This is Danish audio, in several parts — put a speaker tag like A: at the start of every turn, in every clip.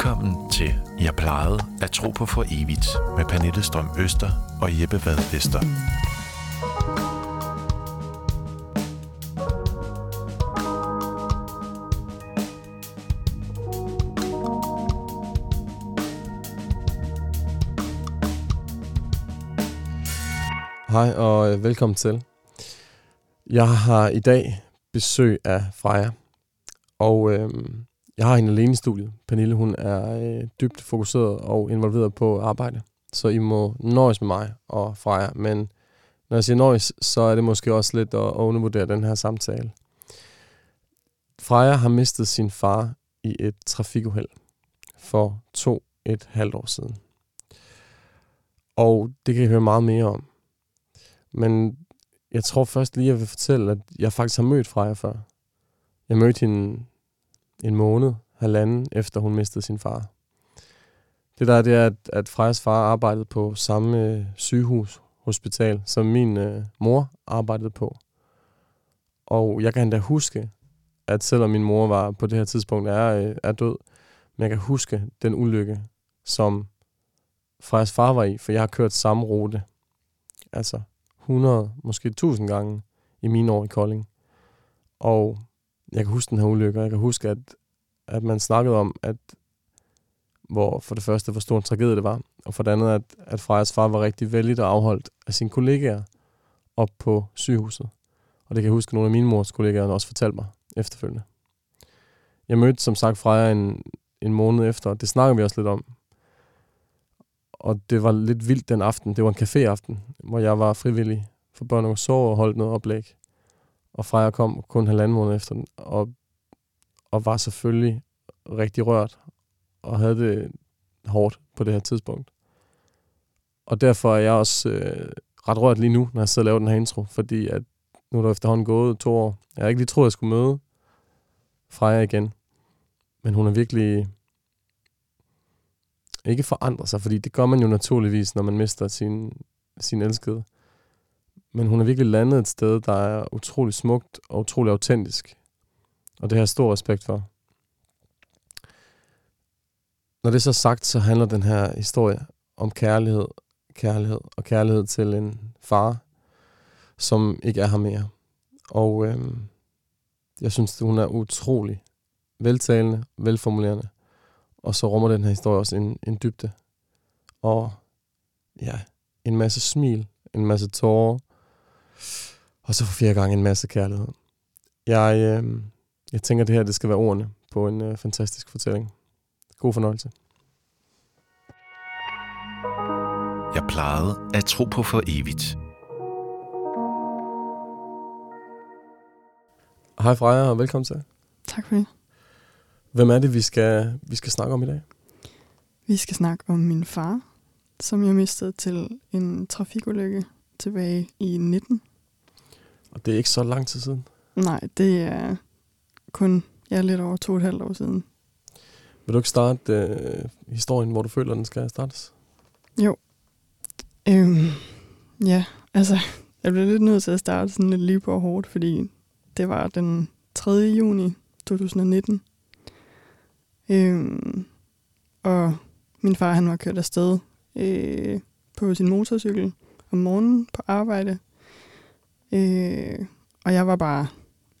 A: Velkommen til Jeg plejede at tro på for evigt med Pernille Strøm Øster og Jeppe Vad Vester.
B: Hej og øh, velkommen til. Jeg har i dag besøg af Freja, og øhm, jeg har hende alene i studiet. Pernille, hun er øh, dybt fokuseret og involveret på arbejde, så I må nøjes med mig og Freja, men når jeg siger nøjes, så er det måske også lidt at undervurdere den her samtale. Freja har mistet sin far i et trafikuheld for to et halvt år siden. Og det kan I høre meget mere om. Men jeg tror først lige, jeg vil fortælle, at jeg faktisk har mødt Freja før. Jeg mødte hende en måned, halvanden, efter hun mistede sin far. Det der er, det er, at, at Frejas far arbejdede på samme øh, sygehus, hospital, som min øh, mor arbejdede på. Og jeg kan da huske, at selvom min mor var på det her tidspunkt er, øh, er død, men jeg kan huske den ulykke, som Frejas far var i, for jeg har kørt samme rute. Altså 100, måske 1000 gange i mine år i Kolding. Og jeg kan huske den her ulykke, og jeg kan huske, at, at man snakkede om, at hvor for det første, hvor stor en tragedie det var, og for det andet, at, at Frejas far var rigtig vældig og afholdt af sine kollegaer op på sygehuset. Og det kan jeg huske, at nogle af mine mors kollegaer også fortalte mig efterfølgende. Jeg mødte som sagt Freja en, en måned efter, og det snakker vi også lidt om. Og det var lidt vildt den aften. Det var en caféaften, hvor jeg var frivillig for børn og sove og holdt noget oplæg. Og Freja kom kun halvanden måned efter den, og, og var selvfølgelig rigtig rørt, og havde det hårdt på det her tidspunkt. Og derfor er jeg også øh, ret rørt lige nu, når jeg sidder og laver den her intro, fordi at nu er der efterhånden gået to år. Jeg har ikke lige troet, jeg skulle møde Freja igen. Men hun er virkelig ikke forandret sig, fordi det gør man jo naturligvis, når man mister sin, sin elskede. Men hun er virkelig landet et sted, der er utrolig smukt og utrolig autentisk. Og det har jeg stor respekt for. Når det er så sagt, så handler den her historie om kærlighed, kærlighed og kærlighed til en far, som ikke er her mere. Og øhm, jeg synes, hun er utrolig veltalende, velformulerende. Og så rummer den her historie også en, en dybde. Og ja, en masse smil, en masse tårer, og så for fjerde gang en masse kærlighed. Jeg, øh, jeg tænker, at det her det skal være ordene på en øh, fantastisk fortælling. God fornøjelse.
A: Jeg plejede at tro på for evigt.
B: Hej Freja, og velkommen til.
C: Tak for det.
B: Hvem er det, vi skal, vi skal snakke om i dag?
C: Vi skal snakke om min far, som jeg mistede til en trafikulykke tilbage i 19.
B: Og det er ikke så lang tid siden.
C: Nej, det er kun ja, lidt over to og et halvt år siden.
B: Vil du ikke starte øh, historien, hvor du føler, den skal startes?
C: Jo. Øhm, ja, altså, jeg blev lidt nødt til at starte sådan lidt lige på hårdt, fordi det var den 3. juni 2019. Øhm, og min far, han var kørt afsted øh, på sin motorcykel om morgenen på arbejde. Øh, og jeg var bare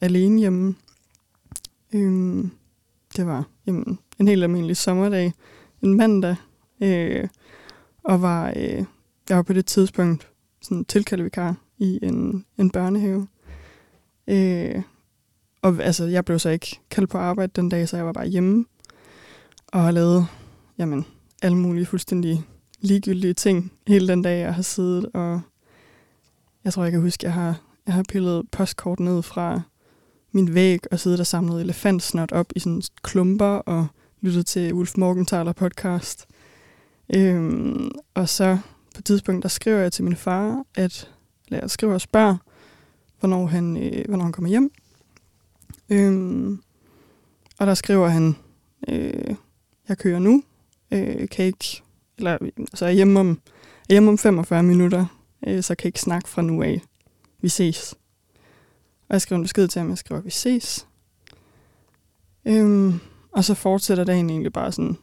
C: alene hjemme. Øh, det var jamen, en helt almindelig sommerdag, en mandag, øh, og var, øh, jeg var på det tidspunkt sådan tilkaldevikar i en, en børnehave. Øh, og altså, jeg blev så ikke kaldt på arbejde den dag, så jeg var bare hjemme og har lavet jamen, alle mulige fuldstændig ligegyldige ting hele den dag, jeg har siddet og jeg tror, jeg kan huske, jeg har, jeg har pillet postkort ned fra min væg og siddet og samlet elefantsnot op i sådan klumper og lyttet til Ulf Morgenthaler podcast. Øhm, og så på et tidspunkt, der skriver jeg til min far, at eller jeg skriver og spørger, hvornår han, øh, hvornår han kommer hjem. Øhm, og der skriver han, øh, jeg kører nu, øh, kan ikke, eller altså jeg er hjemme om, er hjemme om 45 minutter, øh, så kan jeg ikke snakke fra nu af. Vi ses. Og jeg skriver en besked til ham, jeg skriver, vi ses. Øhm, og så fortsætter dagen egentlig bare sådan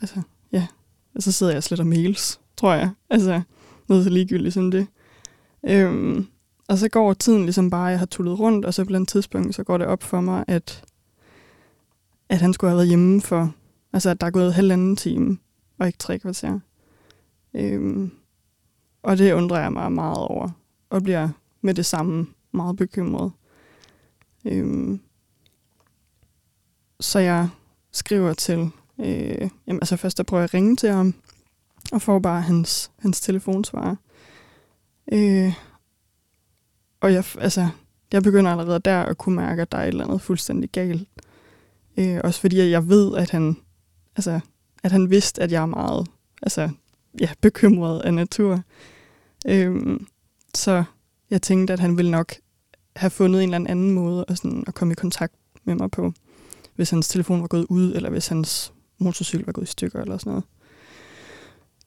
C: altså, ja. Og så sidder jeg og sletter mails, tror jeg. Altså, noget så ligegyldigt som det. Øhm, og så går tiden ligesom bare, jeg har tullet rundt, og så på et tidspunkt, så går det op for mig, at, at han skulle have været hjemme for, altså at der er gået halvanden time, og ikke tre kvarter. Øhm, og det undrer jeg mig meget over, og bliver med det samme meget bekymret. Øhm, så jeg skriver til, øh, jamen altså først der prøver jeg at ringe til ham, og får bare hans, hans telefonsvar. Øh, og jeg, altså, jeg begynder allerede der at kunne mærke, at der er et eller andet fuldstændig galt. Øh, også fordi jeg ved, at han, altså, at han vidste, at jeg er meget altså, ja, bekymret af natur. Øhm, så jeg tænkte, at han ville nok have fundet en eller anden måde at, sådan, at komme i kontakt med mig på, hvis hans telefon var gået ud, eller hvis hans motorcykel var gået i stykker, eller sådan noget.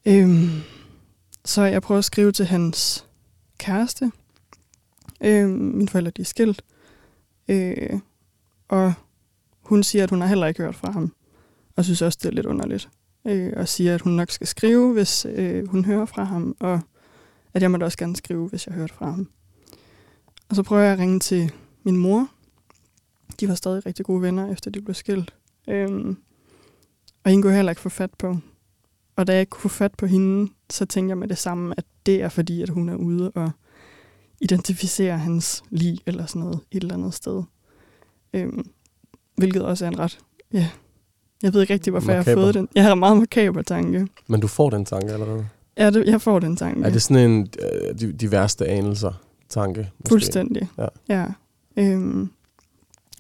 C: Øhm, så jeg prøver at skrive til hans kæreste. Øhm, mine forældre de er skilt. Øh, og hun siger, at hun har heller ikke hørt fra ham. Og synes også, det er lidt underligt. Øh, og siger, at hun nok skal skrive, hvis øh, hun hører fra ham. Og at jeg må da også gerne skrive, hvis jeg har hørt fra ham. Og så prøver jeg at ringe til min mor. De var stadig rigtig gode venner, efter de blev skilt. Øhm, og hende kunne jeg heller ikke få fat på. Og da jeg ikke kunne få fat på hende, så tænkte jeg med det samme, at det er fordi, at hun er ude og identificere hans lig eller sådan noget et eller andet sted. Øhm, hvilket også er en ret, ja, jeg ved ikke rigtig, hvorfor makaber. jeg har fået den. Jeg har meget makaber tanke.
B: Men du får den tanke allerede?
C: Ja, det, jeg får den tanke.
B: Er det sådan en øh, de, de værste anelser tanke? Måske?
C: Fuldstændig,
B: ja.
C: ja. Øhm,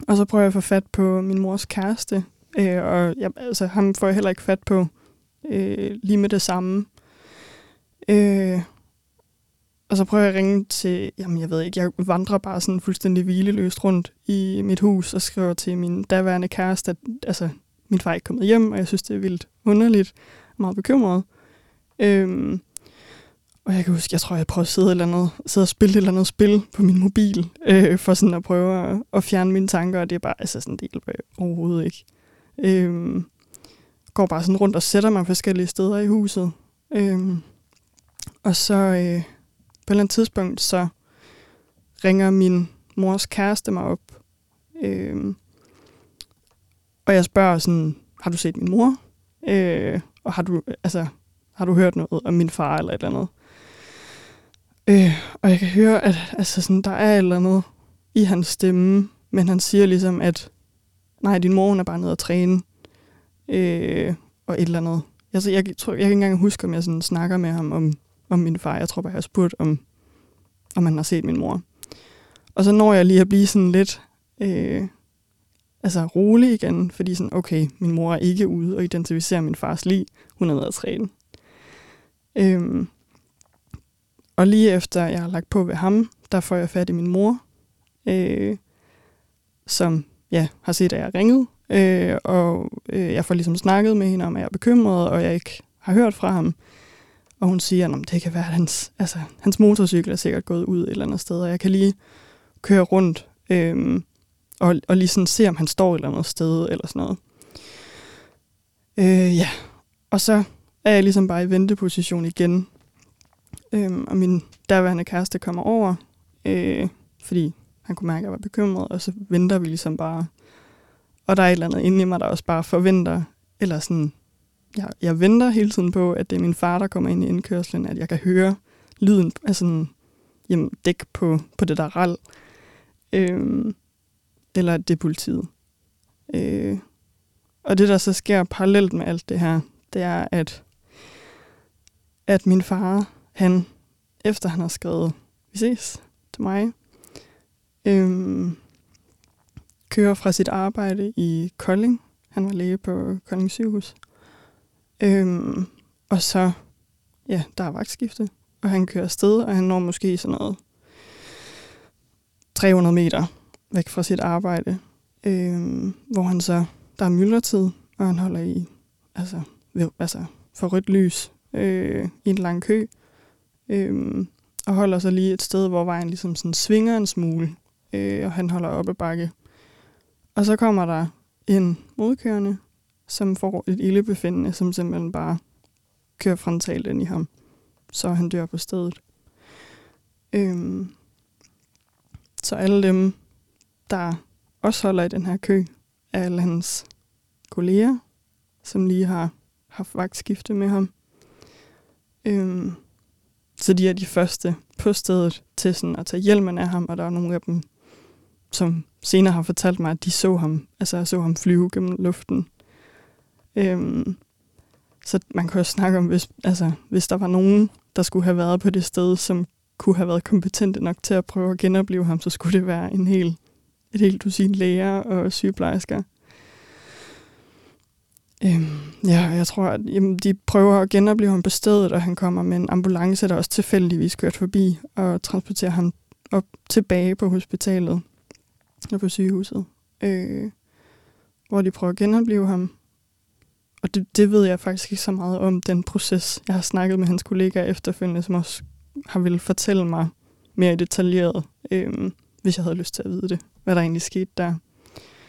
C: og så prøver jeg at få fat på min mors kæreste, øh, og jeg, altså, ham får jeg heller ikke fat på øh, lige med det samme. Øh, og så prøver jeg at ringe til, jamen jeg ved ikke, jeg vandrer bare sådan fuldstændig hvileløst rundt i mit hus og skriver til min daværende kæreste, at altså, min far er ikke kommet hjem, og jeg synes, det er vildt underligt og meget bekymret. Øhm, og jeg kan huske, jeg tror, jeg prøvede at sidde, eller andet, sidde og spille et eller andet spil på min mobil, øh, for sådan at prøve at, at fjerne mine tanker, og det er bare, altså sådan, det hjælper øh, overhovedet ikke. Øhm, går bare sådan rundt og sætter mig forskellige steder i huset. Øhm, og så øh, på et eller andet tidspunkt, så ringer min mors kæreste mig op. Øhm, og jeg spørger sådan, har du set min mor? Øh, og har du, altså, har du hørt noget om min far eller et eller andet? Øh, og jeg kan høre, at altså sådan, der er et eller andet i hans stemme, men han siger ligesom, at nej, din mor er bare nede og træne, øh, og et eller andet. Altså, jeg, tror, jeg kan ikke engang huske, om jeg sådan snakker med ham om, om min far. Jeg tror bare, jeg har spurgt, om, om han har set min mor. Og så når jeg lige at blive sådan lidt øh, altså rolig igen, fordi sådan, okay, min mor er ikke ude og identificere min fars liv. Hun er nede at træne. Øhm, og lige efter jeg har lagt på ved ham, der får jeg fat i min mor, øh, som ja, har set, at jeg ringet. Øh, og øh, jeg får ligesom snakket med hende om, at jeg er bekymret, og jeg ikke har hørt fra ham. Og hun siger, at det kan være, at hans, altså, hans motorcykel er sikkert gået ud et eller andet sted, og jeg kan lige køre rundt øh, og, og lige sådan se, om han står et eller andet sted, eller sådan noget. Øh, ja, og så er jeg ligesom bare i venteposition igen. Øhm, og min derværende kæreste kommer over, øh, fordi han kunne mærke, at jeg var bekymret, og så venter vi ligesom bare. Og der er et eller andet inde i mig, der også bare forventer, eller sådan, jeg, jeg venter hele tiden på, at det er min far, der kommer ind i indkørslen, at jeg kan høre lyden af sådan, jamen, dæk på, på det der ral. Øhm, eller at det er politiet. Øh, og det, der så sker parallelt med alt det her, det er, at, at min far, han, efter han har skrevet, vi ses til mig, øhm, kører fra sit arbejde i Kolding. Han var læge på Kolding sygehus. Øhm, og så, ja, der er vagtskifte, og han kører afsted, og han når måske sådan noget 300 meter væk fra sit arbejde, øhm, hvor han så, der er myldretid, og han holder i, altså, ved, altså for rødt lys øh, i en lang kø, øh, og holder sig lige et sted, hvor vejen ligesom sådan svinger en smule, øh, og han holder op ad bakke. Og så kommer der en modkørende, som får et ildebefindende, som simpelthen bare kører frontalt ind i ham, så han dør på stedet. Øhm, så alle dem, der også holder i den her kø, er alle hans kolleger, som lige har haft vagtskifte med ham. Øhm, så de er de første på stedet til sådan at tage hjelmen af ham, og der er nogle af dem, som senere har fortalt mig, at de så ham, altså så ham flyve gennem luften. Øhm, så man kan også snakke om, hvis, altså, hvis der var nogen, der skulle have været på det sted, som kunne have været kompetente nok til at prøve at genopleve ham, så skulle det være en hel, et helt dusin læger og sygeplejersker. Øhm, ja, jeg tror, at jamen, de prøver at genopleve ham på stedet, og han kommer med en ambulance, der også tilfældigvis kørt forbi, og transporterer ham op tilbage på hospitalet og på sygehuset, øh, hvor de prøver at genopleve ham. Og det, det ved jeg faktisk ikke så meget om, den proces. Jeg har snakket med hans kollegaer efterfølgende, som også har ville fortælle mig mere detaljeret, øh, hvis jeg havde lyst til at vide det, hvad der egentlig skete der.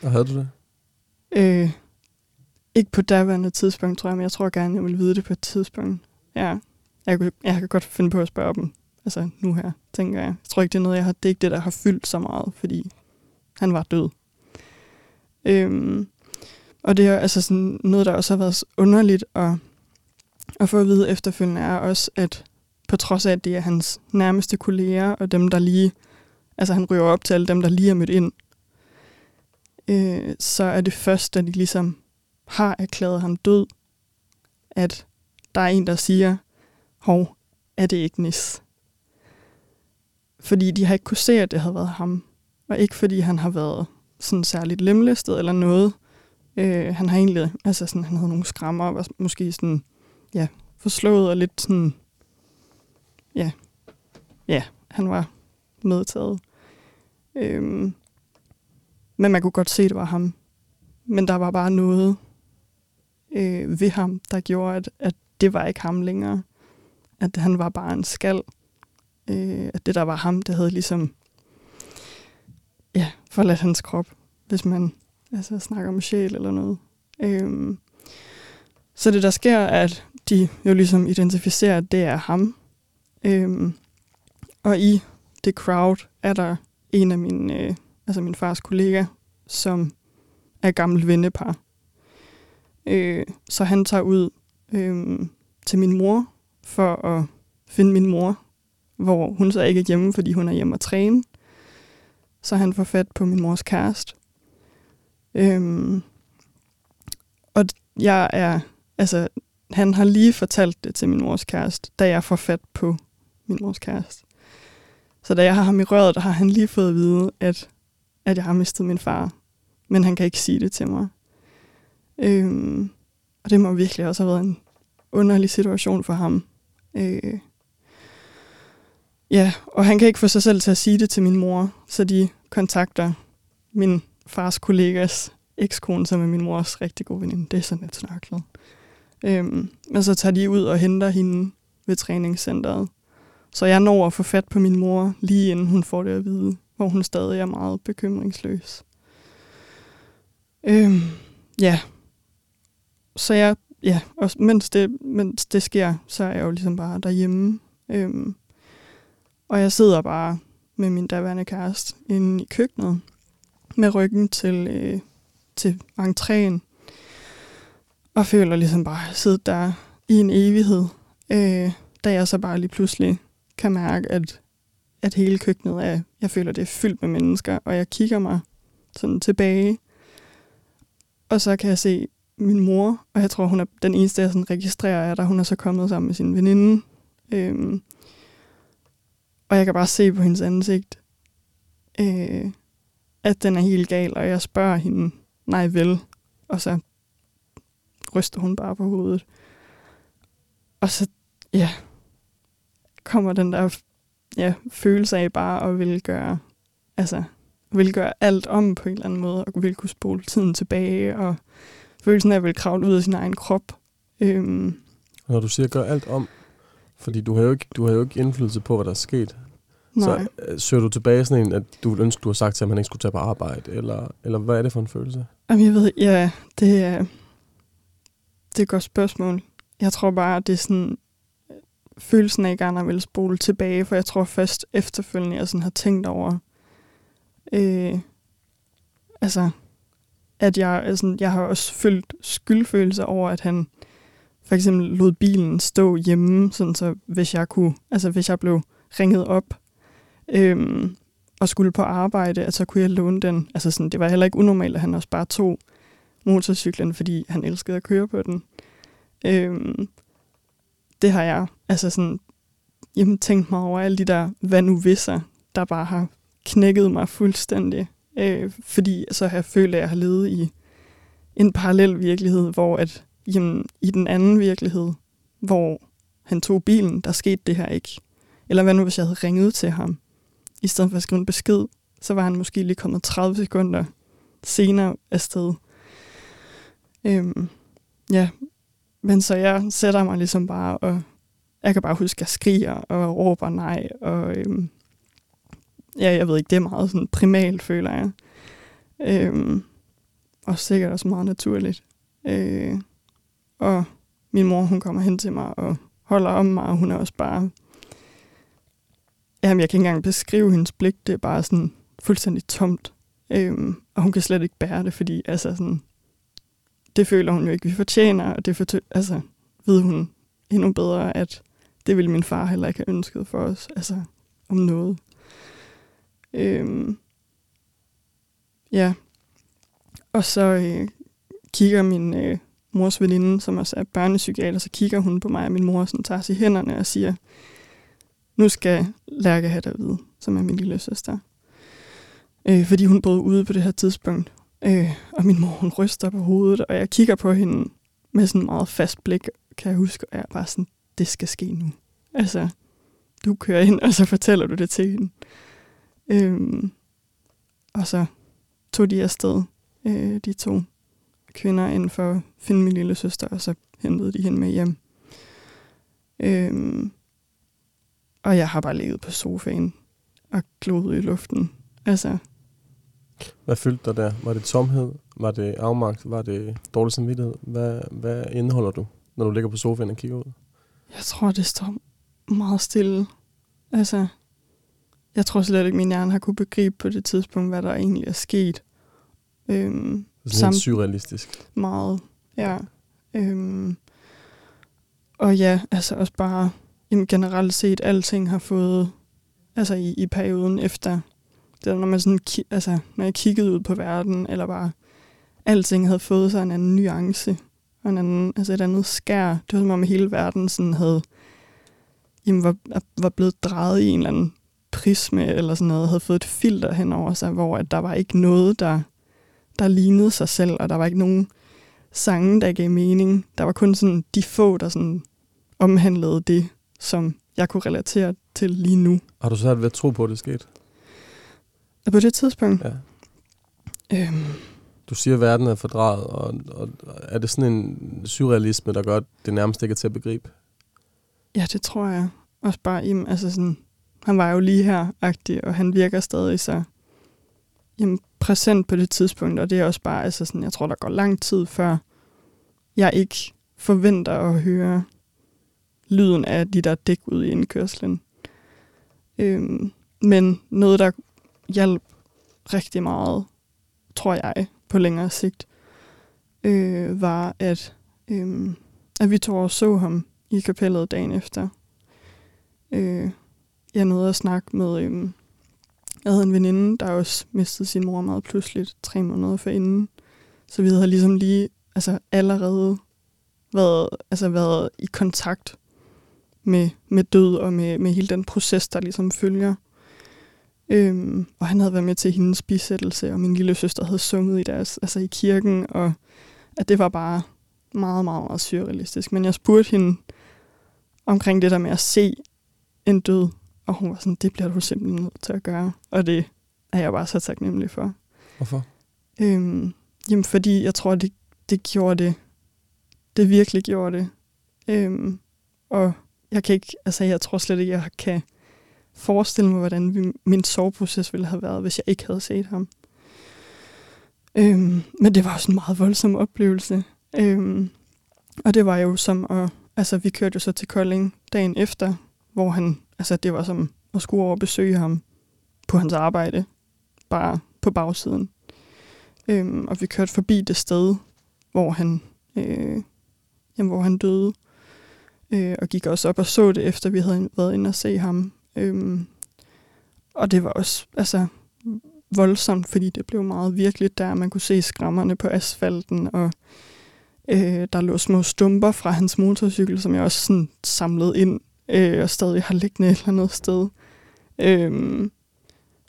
B: Og havde du det?
C: Øh, ikke på daværende tidspunkt, tror jeg, men jeg tror gerne, jeg vil vide det på et tidspunkt. Ja, jeg jeg kan godt finde på at spørge dem. Altså nu her, tænker jeg. Jeg tror ikke, det er noget, jeg har, det er ikke det, der har fyldt så meget, fordi han var død. Øhm, og det er altså sådan noget, der også har været underligt at, at få at vide efterfølgende, er også, at på trods af, at det er hans nærmeste kolleger, og dem, der lige, altså han ryger op til alle dem, der lige er mødt ind, øh, så er det først, da de ligesom har erklæret ham død, at der er en, der siger, hov, er det ikke Nis? Fordi de har ikke kunne se, at det havde været ham. Og ikke fordi han har været sådan særligt lemlæstet eller noget. Øh, han har egentlig, altså sådan, han havde nogle skrammer, og var måske sådan, ja, forslået og lidt sådan, ja, ja, han var medtaget. Øhm, men man kunne godt se, at det var ham. Men der var bare noget øh, ved ham, der gjorde, at, at det var ikke ham længere. At han var bare en skal. Øh, at det, der var ham, det havde ligesom ja, forladt hans krop, hvis man altså, snakker om sjæl eller noget. Øh, så det, der sker, er, at de jo ligesom identificerer, at det er ham. Øh, og i det crowd er der en af mine, øh, altså min fars kollega, som er gammelt vennepar. Øh, så han tager ud øh, til min mor for at finde min mor, hvor hun så ikke er hjemme, fordi hun er hjemme og træne. Så han får fat på min mors kæreste. Øh, og jeg er, altså, han har lige fortalt det til min mors kæreste, da jeg får fat på min mors kæreste. Så da jeg har ham i røret, der har han lige fået at vide, at, at jeg har mistet min far. Men han kan ikke sige det til mig. Øhm, og det må virkelig også have været en underlig situation for ham. Øh, ja, og han kan ikke få sig selv til at sige det til min mor, så de kontakter min fars kollegas ekskone, som er min mors rigtig gode veninde. Det er sådan lidt snørklet. Øhm, men så tager de ud og henter hende ved træningscenteret. Så jeg når at få fat på min mor, lige inden hun får det at vide, hvor hun stadig er meget bekymringsløs. Øhm, ja, så jeg, ja, og mens det, mens det sker, så er jeg jo ligesom bare derhjemme. Øhm, og jeg sidder bare med min daværende kæreste inde i køkkenet, med ryggen til, øh, til entréen, og føler ligesom bare at sidde der i en evighed, øh, da jeg så bare lige pludselig kan mærke, at, at hele køkkenet er, jeg føler, det er fyldt med mennesker, og jeg kigger mig sådan tilbage, og så kan jeg se min mor, og jeg tror, hun er den eneste, jeg sådan registrerer, er, der hun er så kommet sammen med sin veninde. Øhm, og jeg kan bare se på hendes ansigt, øh, at den er helt gal, og jeg spørger hende, nej vel, og så ryster hun bare på hovedet. Og så, ja, kommer den der ja, følelse af bare at ville gøre, altså, vil gøre alt om på en eller anden måde, og vil kunne spole tiden tilbage, og følelsen af at ville kravle ud af sin egen krop. Øhm.
B: Når du siger gør alt om, fordi du har jo ikke, du har jo ikke indflydelse på, hvad der er sket. Nej. Så øh, søger du tilbage sådan en, at du ville ønske, du har sagt til, at man ikke skulle tage på arbejde, eller, eller hvad er det for en følelse?
C: Jamen, jeg ved, ja, det er, det er et godt spørgsmål. Jeg tror bare, at det er sådan følelsen af gerne at ville spole tilbage, for jeg tror først efterfølgende, jeg sådan har tænkt over, øh, altså, at jeg, altså, jeg har også følt skyldfølelse over, at han for eksempel lod bilen stå hjemme, sådan så hvis jeg kunne, altså hvis jeg blev ringet op, øhm, og skulle på arbejde, at så kunne jeg låne den. Altså sådan, det var heller ikke unormalt, at han også bare tog motorcyklen, fordi han elskede at køre på den. Øhm, det har jeg altså sådan, jamen, tænkt mig over alle de der hvad nu visser, der bare har knækket mig fuldstændig. Øh, fordi så har jeg følt, at jeg har levet i en parallel virkelighed, hvor at, jamen, i den anden virkelighed, hvor han tog bilen, der skete det her ikke. Eller hvad nu, hvis jeg havde ringet til ham, i stedet for at skrive en besked, så var han måske lige kommet 30 sekunder senere afsted. Øhm, ja, men så jeg sætter mig ligesom bare, og jeg kan bare huske, at jeg skriger og råber nej, og øhm, ja, jeg ved ikke, det er meget sådan primalt, føler jeg. Øhm, og sikkert også meget naturligt. Øh, og min mor, hun kommer hen til mig og holder om mig, og hun er også bare... Jamen, jeg kan ikke engang beskrive hendes blik. Det er bare sådan fuldstændig tomt. Øhm, og hun kan slet ikke bære det, fordi altså sådan, det føler hun jo ikke, vi fortjener, og det fortø- altså, ved hun endnu bedre, at det ville min far heller ikke have ønsket for os, altså om noget. Øhm, ja. Og så øh, kigger min øh, mors veninde, som også er børnepsykiater, så kigger hun på mig og min mor, sådan tager sig i hænderne og siger, nu skal Lærke have David, som er min lille søster. Øh, fordi hun boede ude på det her tidspunkt. Øh, og min mor, hun ryster på hovedet, og jeg kigger på hende med sådan en meget fast blik, kan jeg huske, og jeg er bare sådan, det skal ske nu. Altså, du kører ind, og så fortæller du det til hende. Øhm, og så tog de afsted, øh, de to kvinder, inden for at finde min lille søster, og så hentede de hende med hjem. Øhm, og jeg har bare ligget på sofaen og gloet i luften. Altså,
B: hvad fyldte dig der? Var det tomhed? Var det afmagt? Var det dårlig samvittighed? Hvad, hvad indeholder du, når du ligger på sofaen og kigger ud?
C: Jeg tror, det står meget stille. Altså, jeg tror slet ikke, min hjerne har kunne begribe på det tidspunkt, hvad der egentlig er sket.
B: Øhm, sådan surrealistisk.
C: Meget, ja. Øhm, og ja, altså også bare jamen, generelt set, alting har fået, altså i, i perioden efter det når man sådan, altså, når jeg kiggede ud på verden, eller bare alting havde fået sig en anden nuance, og en anden, altså et andet skær. Det var som om hele verden sådan havde, jamen, var, var blevet drejet i en eller anden prisme, eller sådan noget, havde fået et filter hen over sig, hvor at der var ikke noget, der, der lignede sig selv, og der var ikke nogen sange, der gav mening. Der var kun sådan de få, der sådan omhandlede det, som jeg kunne relatere til lige nu.
B: Har du svært ved at tro på, at det skete?
C: På det tidspunkt?
B: Ja. Øhm. Du siger, at verden er fordrejet, og, og er det sådan en surrealisme, der gør, at det nærmest ikke er til at begribe?
C: Ja, det tror jeg. Også bare, jamen, altså sådan, han var jo lige her agtig, og han virker stadig så jamen, præsent på det tidspunkt, og det er også bare, altså sådan, jeg tror, der går lang tid før jeg ikke forventer at høre lyden af de der dæk ud i indkørslen. Øhm, men noget, der hjalp rigtig meget, tror jeg, på længere sigt, øh, var, at, øh, at vi tog og så ham i kapellet dagen efter. Øh, jeg nåede at snakke med, øhm, jeg havde en veninde, der også mistede sin mor meget pludseligt, tre måneder forinden. Så vi havde ligesom lige altså allerede været, altså været i kontakt med, med død og med, med hele den proces, der ligesom følger. Øhm, og han havde været med til hendes bisættelse, og min lille søster havde sunget i deres, altså i kirken, og at det var bare meget, meget, meget surrealistisk. Men jeg spurgte hende omkring det der med at se en død, og hun var sådan, det bliver du simpelthen nødt til at gøre. Og det er jeg bare så taknemmelig for.
B: Hvorfor?
C: Øhm, jamen, fordi jeg tror, det, det gjorde det. Det virkelig gjorde det. Øhm, og jeg kan ikke, altså jeg tror slet ikke, jeg kan forestille mig, hvordan vi, min soveproces ville have været, hvis jeg ikke havde set ham. Øhm, men det var også en meget voldsom oplevelse. Øhm, Og det var jo som at, altså vi kørte jo så til Kolding dagen efter, hvor han, altså det var som at skulle over og besøge ham på hans arbejde, bare på bagsiden. Øhm, og vi kørte forbi det sted, hvor han, øh, jamen, hvor han døde. Øh, og gik også op og så det, efter vi havde været inde og se ham. Øhm, og det var også altså, voldsomt, fordi det blev meget virkeligt der. Man kunne se skrammerne på asfalten, og øh, der lå små stumper fra hans motorcykel, som jeg også sådan samlede ind øh, og stadig har liggende et eller andet sted. Øhm,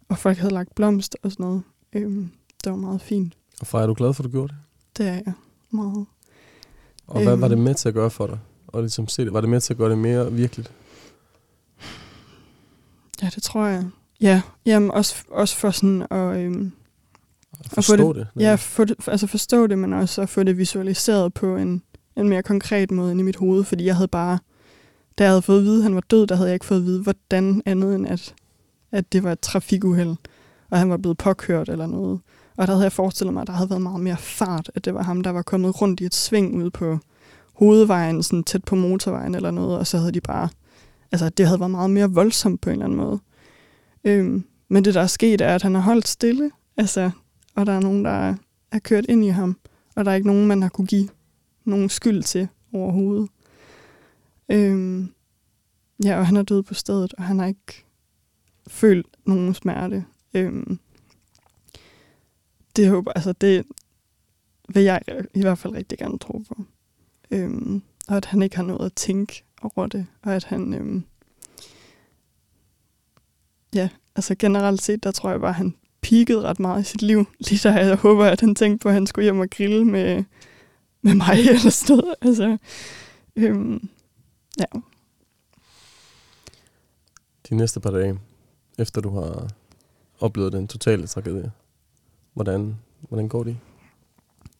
C: og folk havde lagt blomster og sådan noget. Øhm, det var meget fint.
B: Og Freja, er du glad for, at du gjorde det?
C: Det er jeg meget.
B: Og hvad var det
C: Øhm.
B: med til at gøre for dig? Og ligesom se det. Var det med til at gøre det mere virkeligt?
C: Ja, det tror jeg. Ja, jamen også, også for sådan at, øhm,
B: At
C: få
B: forstå
C: det-
B: det?
C: ja, få det, altså forstå det, men også at få det visualiseret på en, en mere konkret måde ind i mit hoved, fordi jeg havde bare, da jeg havde fået at vide, at han var død, der havde jeg ikke fået at vide, hvordan andet end at, at det var et trafikuheld, og han var blevet påkørt eller noget. Og der havde jeg forestillet mig, at der havde været meget mere fart, at det var ham, der var kommet rundt i et sving ude på hovedvejen, sådan tæt på motorvejen eller noget, og så havde de bare, altså det havde været meget mere voldsomt på en eller anden måde. Øhm, men det, der er sket, er, at han har holdt stille, altså, og der er nogen, der er, er kørt ind i ham, og der er ikke nogen, man har kunne give nogen skyld til overhovedet. Øhm, ja, og han er død på stedet, og han har ikke følt nogen smerte. Øhm, det håber, altså det vil jeg i hvert fald rigtig gerne tro på. Øhm, og at han ikke har noget at tænke over det, og at han, øhm, ja, altså generelt set, der tror jeg bare, at han peakede ret meget i sit liv. Lige der jeg håber, at han tænkte på, at han skulle hjem og grille med, med mig eller sådan noget. Altså, øhm, ja.
B: De næste par dage, efter du har oplevet den totale tragedie, hvordan, hvordan går de?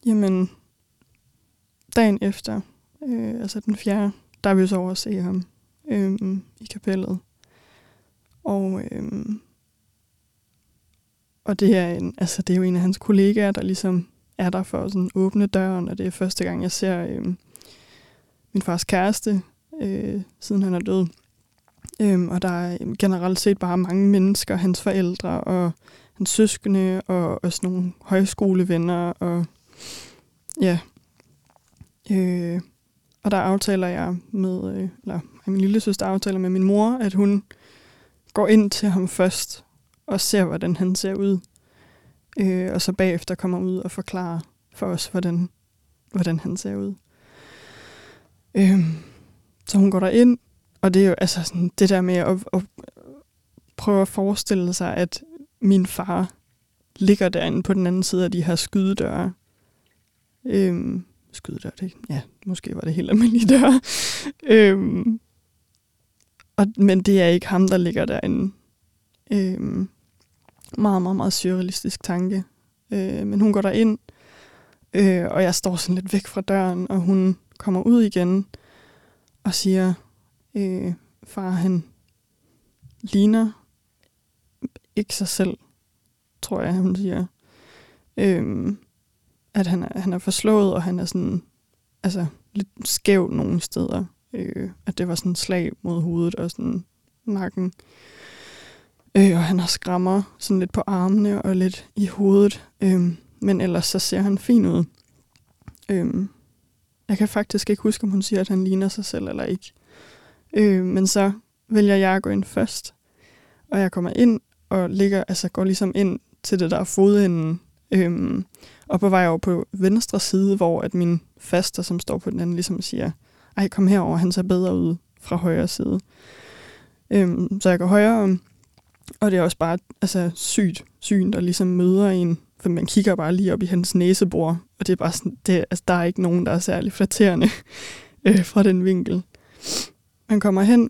C: Jamen, dagen efter, øh, altså den fjerde, der er vi så over at se ham øh, i kapellet. Og, øh, og det er, en, altså, det er jo en af hans kollegaer, der ligesom er der for at sådan åbne døren, og det er første gang, jeg ser øh, min fars kæreste, øh, siden han er død. Øhm, og der er øh, generelt set bare mange mennesker, hans forældre og hans søskende, og også nogle højskolevenner, og ja. Øh, og der aftaler jeg med, øh, eller min lille søster aftaler med min mor, at hun går ind til ham først, og ser, hvordan han ser ud. Øh, og så bagefter kommer ud og forklarer for os, hvordan, hvordan han ser ud. Øh, så hun går der ind, og det er jo altså sådan, det der med at, at prøve at forestille sig, at min far ligger derinde på den anden side af de her skydedøre. Øhm, skydedør, det, ja, måske var det helt almindelige døre. øhm, og, men det er ikke ham, der ligger derinde. Øhm, meget, meget, meget surrealistisk tanke. Øh, men hun går der ind, øh, og jeg står sådan lidt væk fra døren, og hun kommer ud igen og siger, øh, far han ligner ikke sig selv, tror jeg, han siger. Øhm, at han er, han er forslået, og han er sådan, altså lidt skæv nogle steder. Øh, at det var sådan slag mod hovedet og sådan nakken. Øh, og han har skrammer sådan lidt på armene og lidt i hovedet. Øh, men ellers så ser han fin ud. Øh, jeg kan faktisk ikke huske, om hun siger, at han ligner sig selv eller ikke. Øh, men så vælger jeg at gå ind først. Og jeg kommer ind og ligger, altså går ligesom ind til det der fodenden. Øhm, og på vej over på venstre side, hvor at min faster, som står på den anden, ligesom siger, ej, kom herover, han ser bedre ud fra højre side. Øhm, så jeg går højere om, og det er også bare altså, sygt syn, der ligesom møder en, man kigger bare lige op i hans næsebor, og det er bare sådan, det, altså, der er ikke nogen, der er særlig flatterende øh, fra den vinkel. Han kommer hen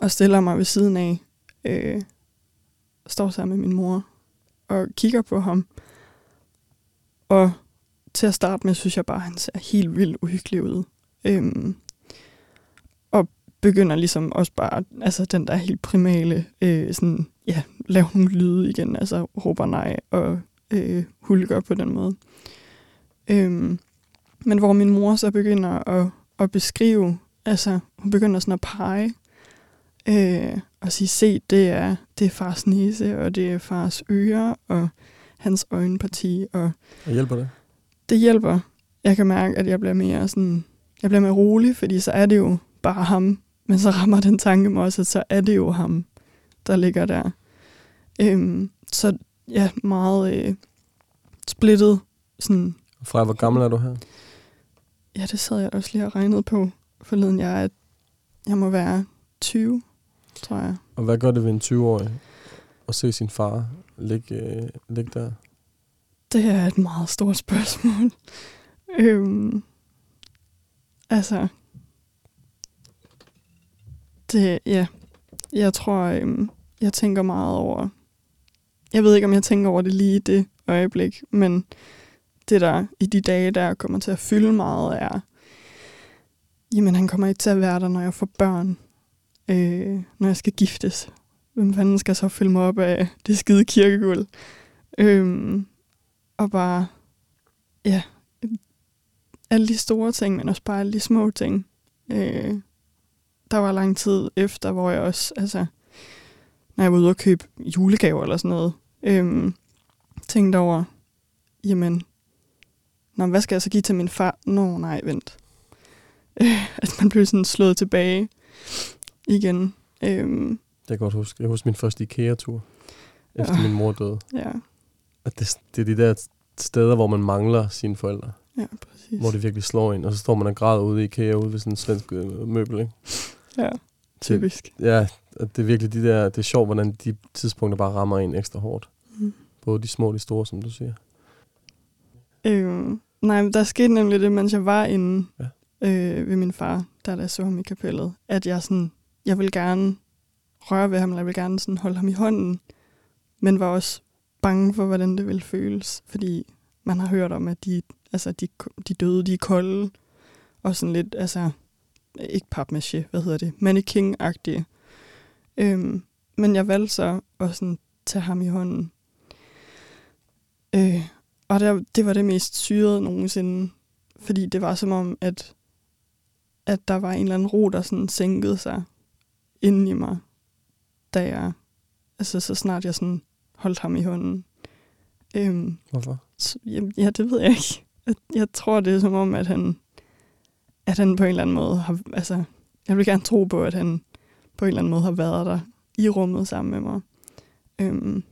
C: og stiller mig ved siden af, øh, står sammen med min mor og kigger på ham. Og til at starte med, synes jeg bare, at han ser helt vildt uhyggelig ud. Øhm, og begynder ligesom også bare, altså den der helt primale, øh, sådan, ja, lave nogle lyde igen, altså råber nej og øh, hulker på den måde. Øhm, Men hvor min mor så begynder at, at beskrive, altså hun begynder sådan at pege, øh, og sige, se, det er, det er fars næse, og det er fars ører, og hans øjenparti, og
B: Og hjælper det?
C: det hjælper. Jeg kan mærke, at jeg bliver mere sådan, jeg bliver mere rolig, fordi så er det jo bare ham. Men så rammer den tanke mig også, at så er det jo ham, der ligger der. Øhm, så ja, meget øh, splittet. Sådan,
B: Freja, hvor gammel er du her?
C: ja, det sad jeg også lige og regnet på forleden. Jeg, at jeg må være 20, tror jeg.
B: Og hvad gør det ved en 20-årig at se sin far ligge, øh, ligge der?
C: Det er et meget stort spørgsmål. øhm, altså, det, ja, jeg tror, øhm, jeg tænker meget over, jeg ved ikke, om jeg tænker over det lige i det øjeblik, men det der i de dage, der kommer til at fylde meget, er, jamen han kommer ikke til at være der, når jeg får børn, øh, når jeg skal giftes. Hvem fanden skal så fylde mig op af det skide kirkegulv? Øh, og bare, ja, alle de store ting, men også bare alle de små ting. Øh, der var lang tid efter, hvor jeg også, altså, når jeg var ude og købe julegaver eller sådan noget, øh, tænkte over, jamen, Nå, hvad skal jeg så give til min far? Nå, nej, vent. Øh, at man blev sådan slået tilbage igen. Øh,
B: Det kan jeg godt huske. Jeg husker min første IKEA-tur, efter
C: Ja.
B: min mor døde.
C: ja,
B: At det, det er de der steder, hvor man mangler sine forældre.
C: ja, præcis.
B: Hvor det virkelig slår ind. Og så står man og græder ude i IKEA, ude ved sådan en svensk øh, møbel, ikke?
C: Ja, typisk.
B: ja, at det er virkelig de der, det er sjovt, hvordan de tidspunkter bare rammer en ekstra hårdt. Både de små og de store, som du siger.
C: Øh, nej, men der skete nemlig det, mens jeg var inde Ja. øh, ved min far, der jeg så ham i kapellet, at jeg sådan, jeg vil gerne røre ved ham, eller jeg vil gerne sådan holde ham i hånden, men var også bange for, hvordan det ville føles, fordi man har hørt om, at de, altså de, de døde, de er kolde, og sådan lidt, altså, ikke papmaché, hvad hedder det, mannequin-agtige. Øhm, men jeg valgte så at sådan tage ham i hånden. Øh, og der, det var det mest syrede nogensinde, fordi det var som om, at, at der var en eller anden ro, der sådan sænkede sig inden i mig, da jeg, altså så snart jeg sådan holdt ham i hånden. Øhm,
B: Hvorfor?
C: så, jamen, ja, det ved jeg ikke. Jeg, jeg tror, det er som om, at han, at han på en eller anden måde har, altså, jeg vil gerne tro på, at han på en eller anden måde har været der i rummet sammen med mig, øhm,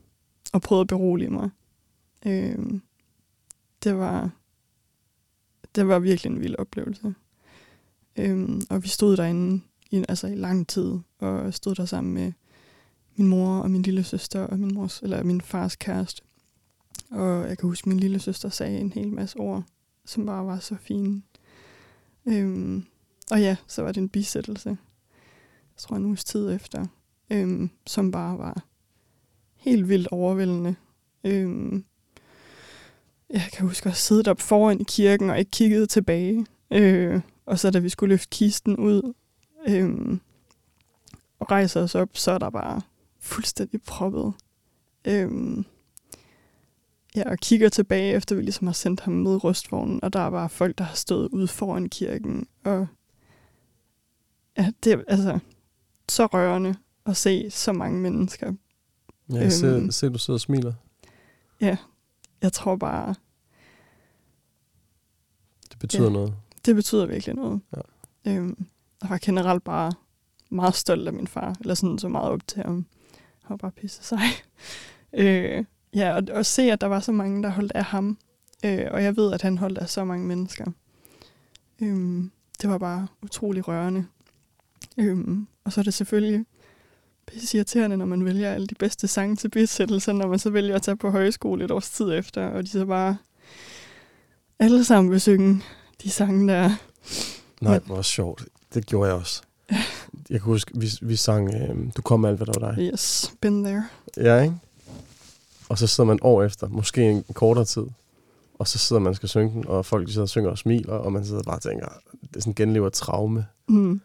C: og prøvet at berolige mig. Øhm, det var, det var virkelig en vild oplevelse. Øhm, og vi stod derinde i, altså i lang tid, og stod der sammen med min mor og min lille søster og min mors, eller min fars kæreste. Og jeg kan huske, at min lille søster sagde en hel masse ord, som bare var så fine. Øhm, og ja, så var det en bisættelse. Jeg tror en uges tid efter. Øhm, som bare var helt vildt overvældende. Øhm, jeg kan huske at sidde op foran i kirken og ikke kiggede tilbage. Øh, og så da vi skulle løfte kisten ud øh, og rejse os op, så er der bare fuldstændig proppet. Øh, ja, og kigger tilbage, efter vi ligesom har sendt ham med rustvognen, og der er bare folk, der har stået ude foran kirken. Og ja, det er altså så rørende at se så mange mennesker.
B: Ja, jeg ser,
C: Øhm.
B: ser, du sidder og smiler.
C: Jeg tror bare,
B: Det betyder
C: Ja.
B: noget.
C: det betyder virkelig noget.
B: Ja.
C: Øhm, jeg var generelt bare meget stolt af min far, eller sådan så meget op til ham. Han var bare pisse sej. øh, ja, og, og se, at der var så mange, der holdt af ham. Øh, og jeg ved, at han holdt af så mange mennesker. Øhm, det var bare utrolig rørende. Øhm, og så er det selvfølgelig pisse irriterende, når man vælger alle de bedste sange til bisættelser, når man så vælger at tage på højskole et års tid efter, og de så bare alle sammen vil synge de sange der.
B: Nej, det var sjovt. Det gjorde jeg også. Jeg kan huske, vi, vi sang øh, Du kom med alt, hvad der var dig.
C: Yes, been there.
B: Ja, ikke? Og så sidder man år efter, måske en kortere tid, og så sidder man og skal synge den, og folk de sidder og synger og smiler, og man sidder bare og tænker, det er sådan genlever traume.
C: Mm.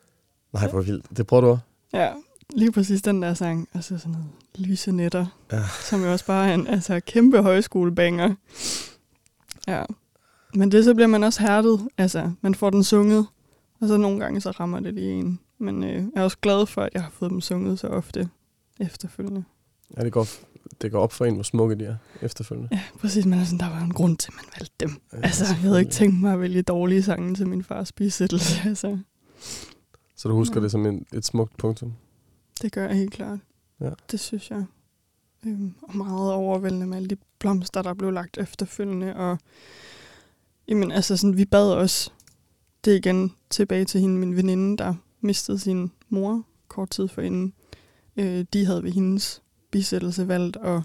B: Nej, hvor vildt. Det prøver du også?
C: Ja, lige præcis den der sang. Altså sådan noget lyse netter,
B: Ja.
C: som jo også bare er en altså, kæmpe højskolebanger. Ja, Men det så bliver man også hærdet. Altså, man får den sunget, og så nogle gange så rammer det lige en. Men øh, jeg er også glad for, at jeg har fået dem sunget så ofte efterfølgende.
B: Ja, det går, det går op for en, hvor smukke de er efterfølgende.
C: Ja, præcis. Men altså, der var en grund til, at man valgte dem.
B: Ja,
C: Altså, jeg havde ikke tænkt mig at vælge dårlige sange til min fars bisættelse. Altså,
B: Så du husker
C: Ja.
B: det som en, et smukt punktum?
C: Det gør jeg helt klart.
B: Ja.
C: Det synes jeg. Øhm, og meget overvældende med alle de blomster, der blev lagt efterfølgende. Og jamen, altså sådan, vi bad også det igen tilbage til hende, min veninde, der mistede sin mor kort tid forinden. Øh, de havde ved hendes bisættelse valgt at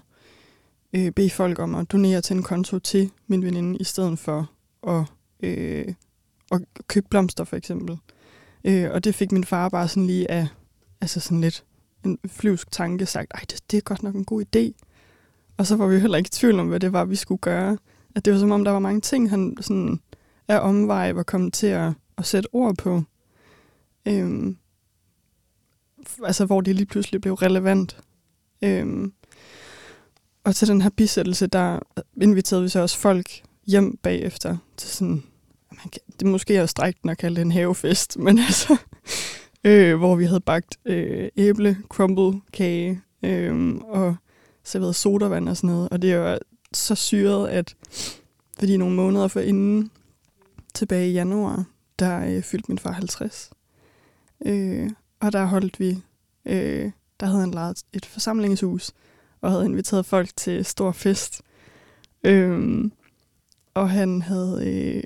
C: øh, bede folk om at donere til en konto til min veninde, i stedet for at, øh, at købe blomster, for eksempel. Øh, og det fik min far bare sådan lige af, altså sådan lidt en flyvsk tanke sagt, ej, det, det er godt nok en god idé. Og så var vi heller ikke i tvivl om, hvad det var, vi skulle gøre. At det var som om, der var mange ting, han sådan af omvej var kommet til at, at sætte ord på. Øhm, altså, hvor det lige pludselig blev relevant. Øhm, og til den her bisættelse, der inviterede vi så også folk hjem bagefter til sådan, man kan, det er måske er strækt at kalde det en havefest, men altså, øh, hvor vi havde bagt øh, æble, crumble kage øh, og serveret sodavand og sådan noget. Og det var så syret, at fordi nogle måneder forinden, tilbage i januar, der øh, fyldte min far 50. Øh, og der holdt vi, øh, der havde han lejet et forsamlingshus, og havde inviteret folk til stor fest. Øh, og han havde, øh,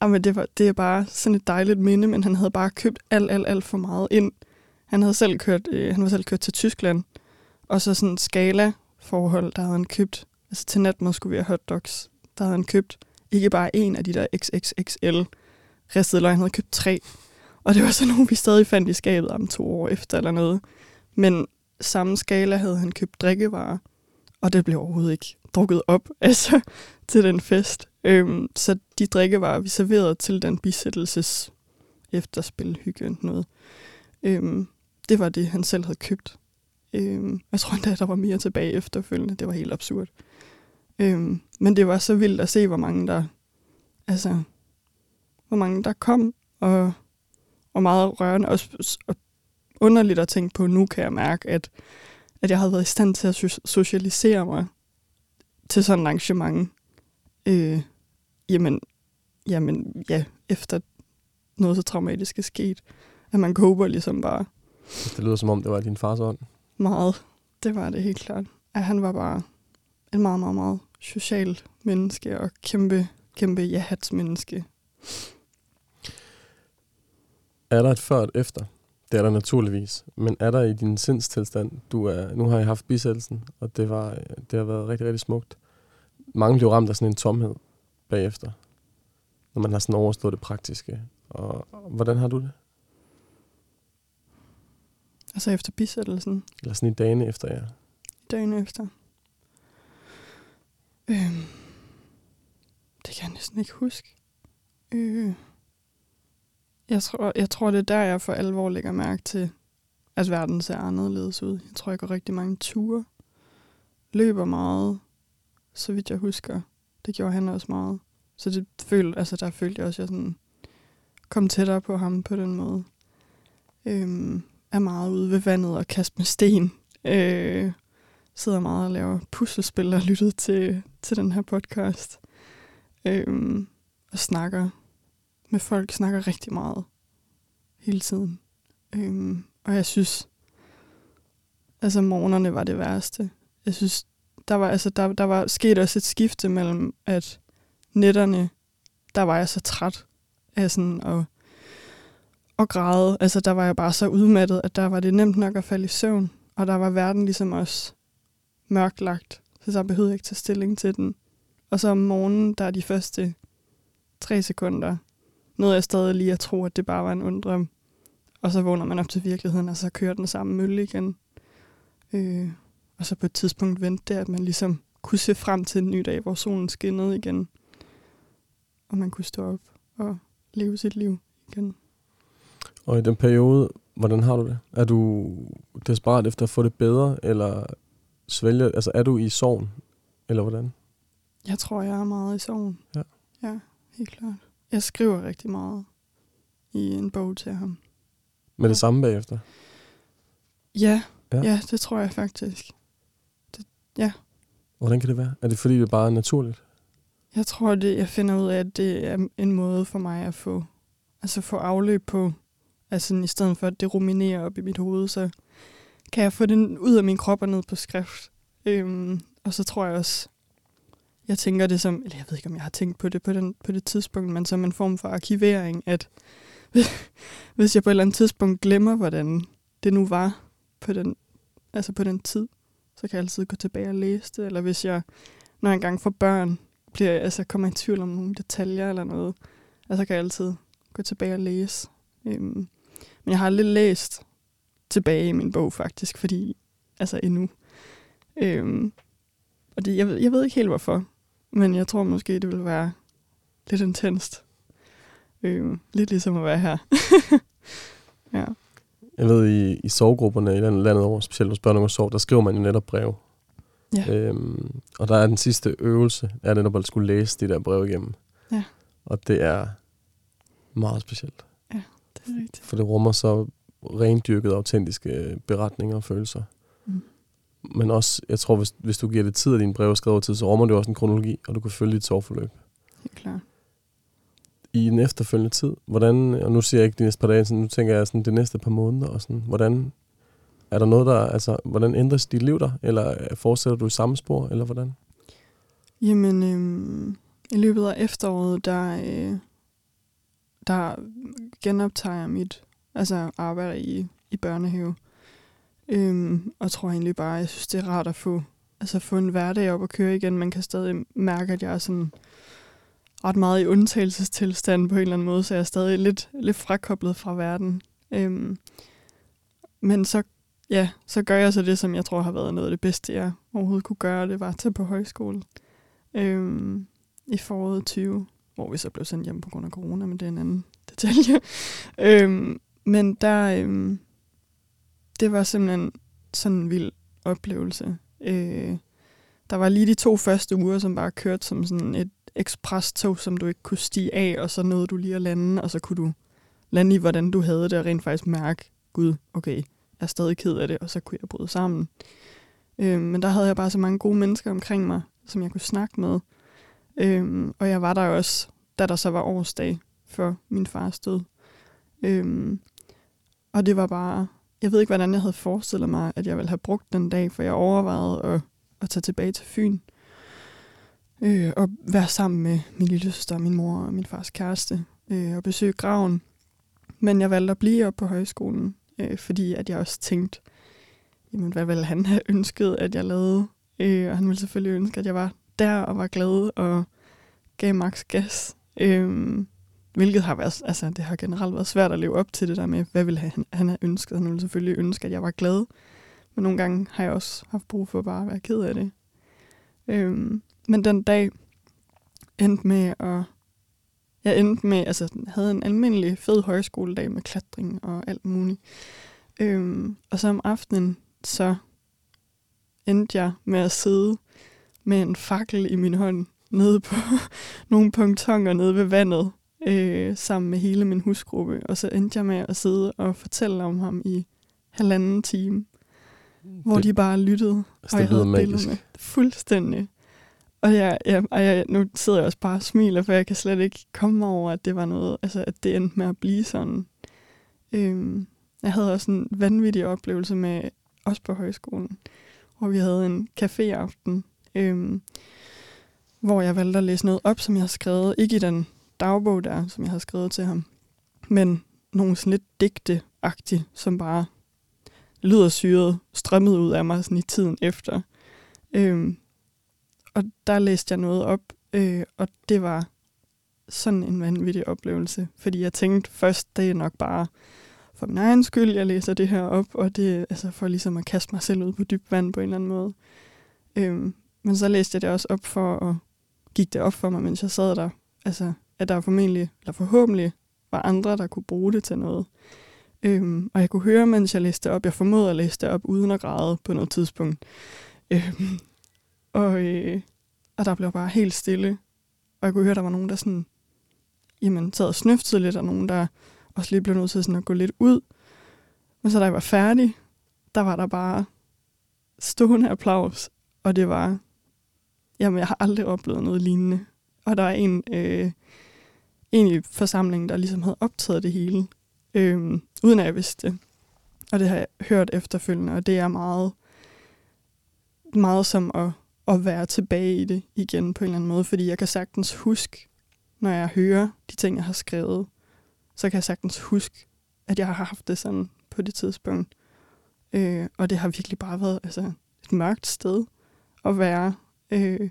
C: Ah, jamen det, var, det er bare sådan et dejligt minde, men han havde bare købt alt, alt, alt for meget ind. Han havde selv kørt, øh, han var selv kørt til Tyskland, og så sådan en skala-forhold, der havde han købt, altså til natmad skulle vi have hotdogs, der havde han købt ikke bare en af de der XXXL ristede løg, han havde købt tre. Og det var så nogle, vi stadig fandt i skabet om to år efter eller noget. Men samme skala havde han købt drikkevarer, og det blev overhovedet ikke drukket op altså, til den fest. Øhm, så de drikkevarer, vi serverede til den bisættelses efterspil, hygge noget, øhm, det var det, han selv havde købt. Øhm, jeg tror endda, der var mere tilbage efterfølgende. Det var helt absurd. Øhm, men det var så vildt at se, hvor mange der, altså, hvor mange der kom, og, og meget rørende, og, og underligt at tænke på, nu kan jeg mærke, at, at jeg havde været i stand til at socialisere mig til sådan et arrangement. Øh, jamen, jamen, ja, efter noget så traumatisk er sket, at man håber ligesom bare
B: Det lyder som om, det var din fars ånd.
C: meget. Det var det helt klart. At han var bare en meget, meget, meget social menneske og kæmpe, kæmpe ja-hats menneske.
B: Er der et før og et efter? Det er der naturligvis. Men er der i din sindstilstand, du er, nu har jeg haft bisættelsen, og det, var, det har været rigtig, rigtig smukt. Mange bliver ramt af sådan en tomhed bagefter, når man har sådan overstået det praktiske. Og, og hvordan har du det?
C: Altså efter bisættelsen,
B: Eller sådan i dagene efter jer?
C: dagen efter. Øhm, det kan jeg næsten ikke huske. Øh, jeg, tror, jeg tror, det er der, jeg for alvor lægger mærke til, at verden ser anderledes ud. Jeg tror, jeg går rigtig mange ture. Løber meget, så vidt jeg husker. Det gjorde han også meget. Så det følte, altså der følte jeg også, at jeg sådan kom tættere på ham på den måde. Øhm, er meget ude ved vandet og kaste med sten. Øh, sidder meget og laver puslespil og lytter til, til den her podcast. Øhm, og snakker med folk, snakker rigtig meget hele tiden. Øhm, og jeg synes, altså morgenerne var det værste. Jeg synes, der var, altså, der, der var sket også et skifte mellem, at netterne, der var jeg så træt af sådan at, at græde. Altså, der var jeg bare så udmattet, at der var det nemt nok at falde i søvn. Og der var verden ligesom også mørklagt, så der behøvede jeg ikke tage stilling til den. Og så om morgenen, der er de første tre sekunder, nåede jeg stadig lige at tro, at det bare var en ond drøm. Og så vågner man op til virkeligheden, og så kører den samme mølle igen. Øh, og så på et tidspunkt vendte det, at man ligesom kunne se frem til en ny dag, hvor solen skinnede igen. Og man kunne stå op og leve sit liv igen.
B: Og i den periode, hvordan har du det? Er du desperat efter at få det bedre, eller svælger, altså er du i sorgen, eller hvordan?
C: Jeg tror, jeg er meget i sorgen.
B: Ja.
C: ja. helt klart. Jeg skriver rigtig meget i en bog til ham.
B: Med det samme bagefter?
C: Ja,
B: Ja.
C: ja, ja det tror jeg faktisk.
B: Hvordan kan det være? Er det fordi, det bare er naturligt?
C: Jeg tror, det, jeg finder ud af, at det er en måde for mig at få, altså få afløb på. Altså i stedet for, at det ruminerer op i mit hoved, så kan jeg få den ud af min krop og ned på skrift. Øhm, og så tror jeg også, jeg tænker det som, eller jeg ved ikke, om jeg har tænkt på det på, den, på det tidspunkt, men som en form for arkivering, at hvis jeg på et eller andet tidspunkt glemmer, hvordan det nu var på den, altså på den tid, så kan jeg altid gå tilbage og læse det. Eller hvis jeg, når jeg engang får børn, bliver, altså kommer i tvivl om nogle detaljer eller noget, altså kan jeg altid gå tilbage og læse. Øhm, men jeg har aldrig læst tilbage i min bog faktisk, fordi, altså endnu. Øhm, og det, jeg, ved, jeg ved ikke helt hvorfor, men jeg tror måske, det vil være lidt intenst. Øhm, lidt ligesom at være her. ja.
B: Jeg ved, i, i sovegrupperne i landet, over, specielt hos børn og sov, der skriver man jo netop brev.
C: Ja.
B: Øhm, og der er den sidste øvelse, er netop at skulle læse de der brev igennem.
C: Ja.
B: Og det er meget specielt.
C: Det er rigtigt.
B: For det rummer så rendyrket, autentiske beretninger og følelser.
C: Mm.
B: Men også, jeg tror, hvis, hvis du giver det tid af dine brev og skriver tid, så rummer det også en kronologi, og du kan følge dit sovforløb.
C: Helt klart.
B: I den efterfølgende tid, hvordan, og nu siger jeg ikke de næste par dage, sådan, nu tænker jeg sådan de næste par måneder, og sådan, hvordan, er der noget, der, altså, hvordan ændres dit liv der, eller øh, fortsætter du i samme spor, eller hvordan?
C: Jamen, øh, i løbet af efteråret, der, øh, der genoptager jeg mit altså arbejde i, i børnehave. Øhm, og tror egentlig bare, jeg synes, det er rart at få, altså få en hverdag op og køre igen. Man kan stadig mærke, at jeg er sådan ret meget i undtagelsestilstand på en eller anden måde, så jeg er stadig lidt, lidt frakoblet fra verden. Øhm, men så, ja, så gør jeg så det, som jeg tror har været noget af det bedste, jeg overhovedet kunne gøre, det var at tage på højskole øhm, i foråret 20, hvor vi så blev sendt hjem på grund af corona, men det er en anden detalje. øhm, men der, øhm, det var simpelthen sådan en vild oplevelse. Øh, der var lige de to første uger, som bare kørte som sådan et ekspress-tog, som du ikke kunne stige af, og så nåede du lige at lande, og så kunne du lande i, hvordan du havde det, og rent faktisk mærke, gud, okay, jeg er stadig ked af det, og så kunne jeg bryde sammen. Øh, men der havde jeg bare så mange gode mennesker omkring mig, som jeg kunne snakke med. Øh, og jeg var der også, da der så var årsdag for min fars død. Øh, og det var bare, jeg ved ikke, hvordan jeg havde forestillet mig, at jeg ville have brugt den dag, for jeg overvejede at, at tage tilbage til Fyn. Øh, øh, og være sammen med min lille søster, min mor og min fars kæreste, øh, og besøge graven. Men jeg valgte at blive op på højskolen, øh, fordi at jeg også tænkte, jamen hvad ville han have ønsket, at jeg lavede? Øh, og han ville selvfølgelig ønske, at jeg var der og var glad og gav max gas. Øh, hvilket har været, altså det har generelt været svært at leve op til det der med, hvad ville han, han have ønsket. Han ville selvfølgelig ønske, at jeg var glad. Men nogle gange har jeg også haft brug for bare at være ked af det. Øhm, men den dag endte med at... Jeg endte med, altså havde en almindelig fed højskoledag med klatring og alt muligt. Øhm, og så om aftenen, så endte jeg med at sidde med en fakkel i min hånd nede på nogle pontonger nede ved vandet, øh, sammen med hele min husgruppe. Og så endte jeg med at sidde og fortælle om ham i halvanden time, hvor
B: Det-
C: de bare lyttede,
B: Altså,
C: og jeg havde
B: magisk.
C: med. Fuldstændig. Og jeg, jeg, og jeg, nu sidder jeg også bare og smiler, for jeg kan slet ikke komme over, at det var noget, altså at det endte med at blive sådan. Øhm, jeg havde også en vanvittig oplevelse med os på højskolen, hvor vi havde en caféaften, øhm, hvor jeg valgte at læse noget op, som jeg havde skrevet, ikke i den dagbog der, som jeg havde skrevet til ham, men nogle sådan lidt digte som bare lyder syret, strømmede ud af mig sådan i tiden efter. Øhm, og der læste jeg noget op, øh, og det var sådan en vanvittig oplevelse, fordi jeg tænkte først, det er nok bare for min egen skyld, jeg læser det her op, og det er altså for ligesom at kaste mig selv ud på dybt vand på en eller anden måde. Øhm, men så læste jeg det også op for, og gik det op for mig, mens jeg sad der, altså, at der formentlig, eller forhåbentlig, var andre, der kunne bruge det til noget. Øhm, og jeg kunne høre, mens jeg læste op, jeg formåede at læse det op uden at græde på noget tidspunkt. Øhm, og, øh, og der blev bare helt stille. Og jeg kunne høre, at der var nogen, der sådan jamen, sad og snøftede lidt, og nogen, der også lige blev nødt til sådan at gå lidt ud. Men så da jeg var færdig, der var der bare stående applaus, og det var, jamen jeg har aldrig oplevet noget lignende. Og der var en, øh, en i forsamlingen, der ligesom havde optaget det hele, øh, uden at jeg vidste det. Og det har jeg hørt efterfølgende, og det er meget, meget som at, at være tilbage i det igen på en eller anden måde, fordi jeg kan sagtens huske, når jeg hører de ting, jeg har skrevet, så kan jeg sagtens huske, at jeg har haft det sådan på det tidspunkt. Øh, og det har virkelig bare været altså, et mørkt sted at være. Øh,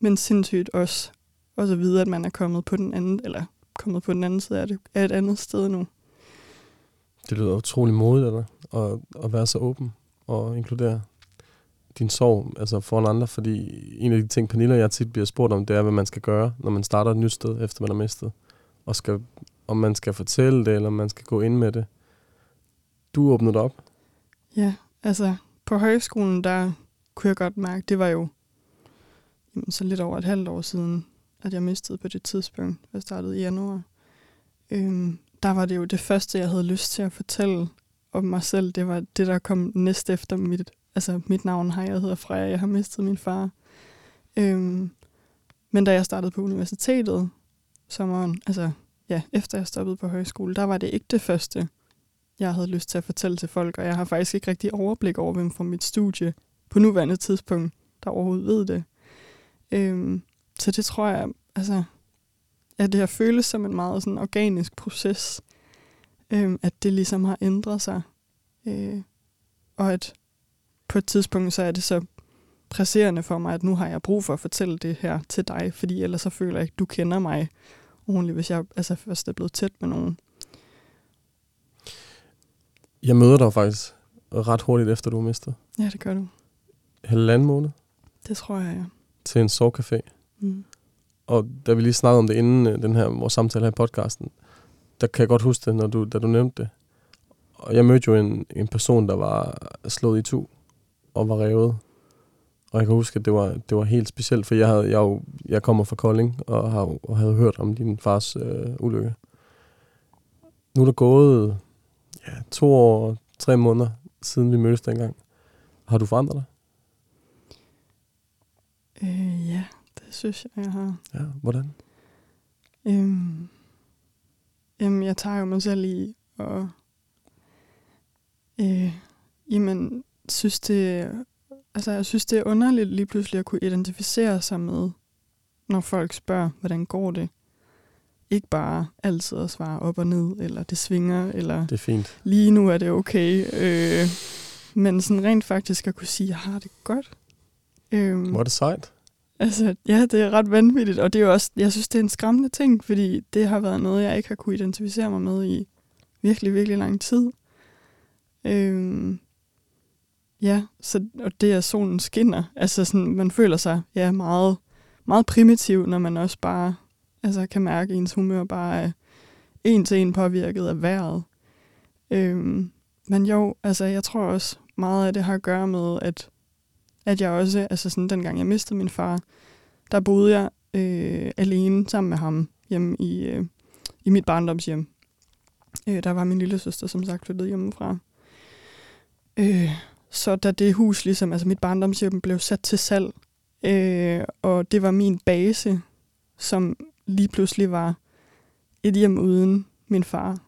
C: men sindssygt også, og så vide, at man er kommet på den anden, eller kommet på den anden side af det, er et andet sted nu.
B: Det lyder utrolig modigt af dig, at, at være så åben og inkludere din sorg altså foran andre, fordi en af de ting, Pernille og jeg tit bliver spurgt om, det er, hvad man skal gøre, når man starter et nyt sted, efter man har mistet. Og skal, om man skal fortælle det, eller om man skal gå ind med det. Du åbnede det op.
C: Ja, altså på højskolen, der kunne jeg godt mærke, det var jo jamen, så lidt over et halvt år siden, at jeg mistede på det tidspunkt. Jeg startede i januar. Øhm, der var det jo det første, jeg havde lyst til at fortælle om mig selv. Det var det, der kom næst efter mit, altså mit navn har jeg hedder Freja, jeg har mistet min far. Øhm, men da jeg startede på universitetet, sommeren, altså ja, efter jeg stoppede på højskole, der var det ikke det første, jeg havde lyst til at fortælle til folk, og jeg har faktisk ikke rigtig overblik over, hvem fra mit studie på nuværende tidspunkt, der overhovedet ved det. Øhm, så det tror jeg, altså, at det har føles som en meget sådan organisk proces, øhm, at det ligesom har ændret sig. Øh, og at på et tidspunkt, så er det så presserende for mig, at nu har jeg brug for at fortælle det her til dig, fordi ellers så føler jeg ikke, du kender mig ordentligt, hvis jeg altså først er blevet tæt med nogen.
B: Jeg møder dig faktisk ret hurtigt efter, du har mistet.
C: Ja, det gør du.
B: Halvanden måned
C: Det tror jeg, ja.
B: til en sorgcafé.
C: Mm.
B: Og da vi lige snakkede om det inden øh, den her, vores samtale her i podcasten, der kan jeg godt huske det, når du, da du nævnte det. Og jeg mødte jo en, en person, der var slået i tu og var revet. Og jeg kan huske, at det var, det var helt specielt, for jeg, havde, jeg, jo, jeg kommer fra Kolding og, har, og havde hørt om din fars øh, ulykke. Nu er der gået ja, to år og tre måneder, siden vi mødtes dengang. Har du forandret dig?
C: Øh, ja, det synes jeg, jeg har.
B: Ja, hvordan?
C: Øhm, jamen, jeg tager jo mig selv i, og øh, jamen, synes det, altså, jeg synes, det er underligt lige pludselig at kunne identificere sig med, når folk spørger, hvordan går det? Ikke bare altid at svare op og ned, eller det svinger, eller
B: Det er fint.
C: lige nu er det okay. Øh, men sådan rent faktisk at kunne sige, jeg har det godt. Øhm,
B: Hvor er det sejt?
C: Altså, ja, det er ret vanvittigt, og det er jo også, jeg synes, det er en skræmmende ting, fordi det har været noget, jeg ikke har kunne identificere mig med i virkelig, virkelig lang tid. Øhm, ja, så, og det er, at solen skinner. Altså, sådan, man føler sig ja, meget, meget primitiv, når man også bare altså, kan mærke, at ens humør bare er en til en påvirket af vejret. Øhm, men jo, altså, jeg tror også meget af det har at gøre med, at at jeg også, altså sådan dengang jeg mistede min far, der boede jeg øh, alene sammen med ham hjemme i, øh, i mit barndomshjem. Øh, der var min lille søster som sagt flyttet hjemmefra. Øh, så da det hus, ligesom, altså mit barndomshjem, blev sat til salg, øh, og det var min base, som lige pludselig var et hjem uden min far.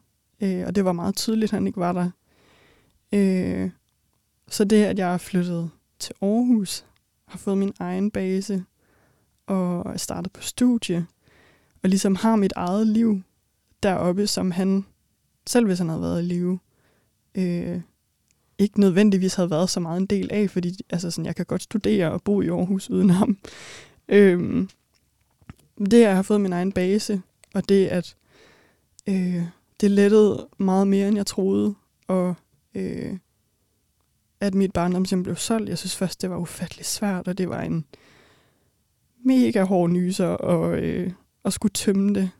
C: Øh, og det var meget tydeligt, at han ikke var der. Øh, så det, at jeg er flyttet til Aarhus, har fået min egen base, og er startet på studie, og ligesom har mit eget liv deroppe, som han, selv hvis han havde været i live, øh, ikke nødvendigvis havde været så meget en del af, fordi altså sådan, jeg kan godt studere og bo i Aarhus uden ham. Øh, det, at jeg har fået min egen base, og det, at øh, det lettede meget mere, end jeg troede, og øh, at mit barndomshjem blev solgt. Jeg synes først, det var ufattelig svært, og det var en mega hård nyser og, øh, og skulle tømme det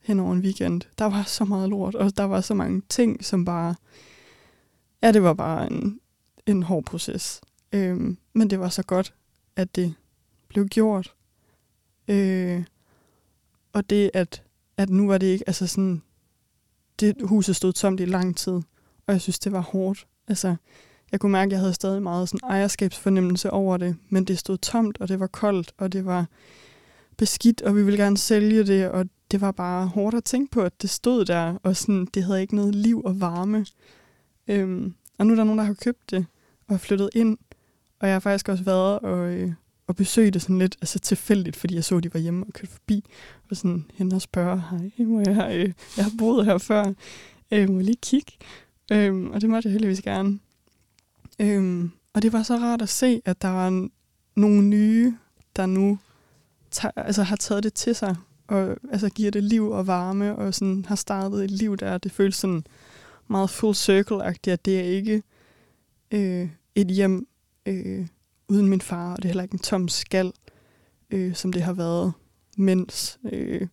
C: hen over en weekend. Der var så meget lort, og der var så mange ting, som bare... Ja, det var bare en, en hård proces. Øhm, men det var så godt, at det blev gjort. Øh, og det, at at nu var det ikke, altså sådan, det huset stod tomt i lang tid, og jeg synes, det var hårdt. Altså, jeg kunne mærke, at jeg havde stadig meget sådan ejerskabsfornemmelse over det, men det stod tomt, og det var koldt, og det var beskidt, og vi ville gerne sælge det, og det var bare hårdt at tænke på, at det stod der, og sådan, det havde ikke noget liv og varme. Øhm, og nu er der nogen, der har købt det, og har flyttet ind, og jeg har faktisk også været og, øh, og besøgt det sådan lidt altså tilfældigt, fordi jeg så, at de var hjemme og kørte forbi, og sådan hen og spørge, hej, må jeg, øh, jeg har boet her før, øh, må jeg lige kigge? Øhm, og det måtte jeg heldigvis gerne. Øhm, og det var så rart at se, at der var nogle nye, der nu tager, altså har taget det til sig, og altså giver det liv og varme, og sådan har startet et liv der. Det føles sådan meget full circle-agtigt, at det er ikke øh, et hjem øh, uden min far, og det er heller ikke en tom skal, øh, som det har været, mens, øh,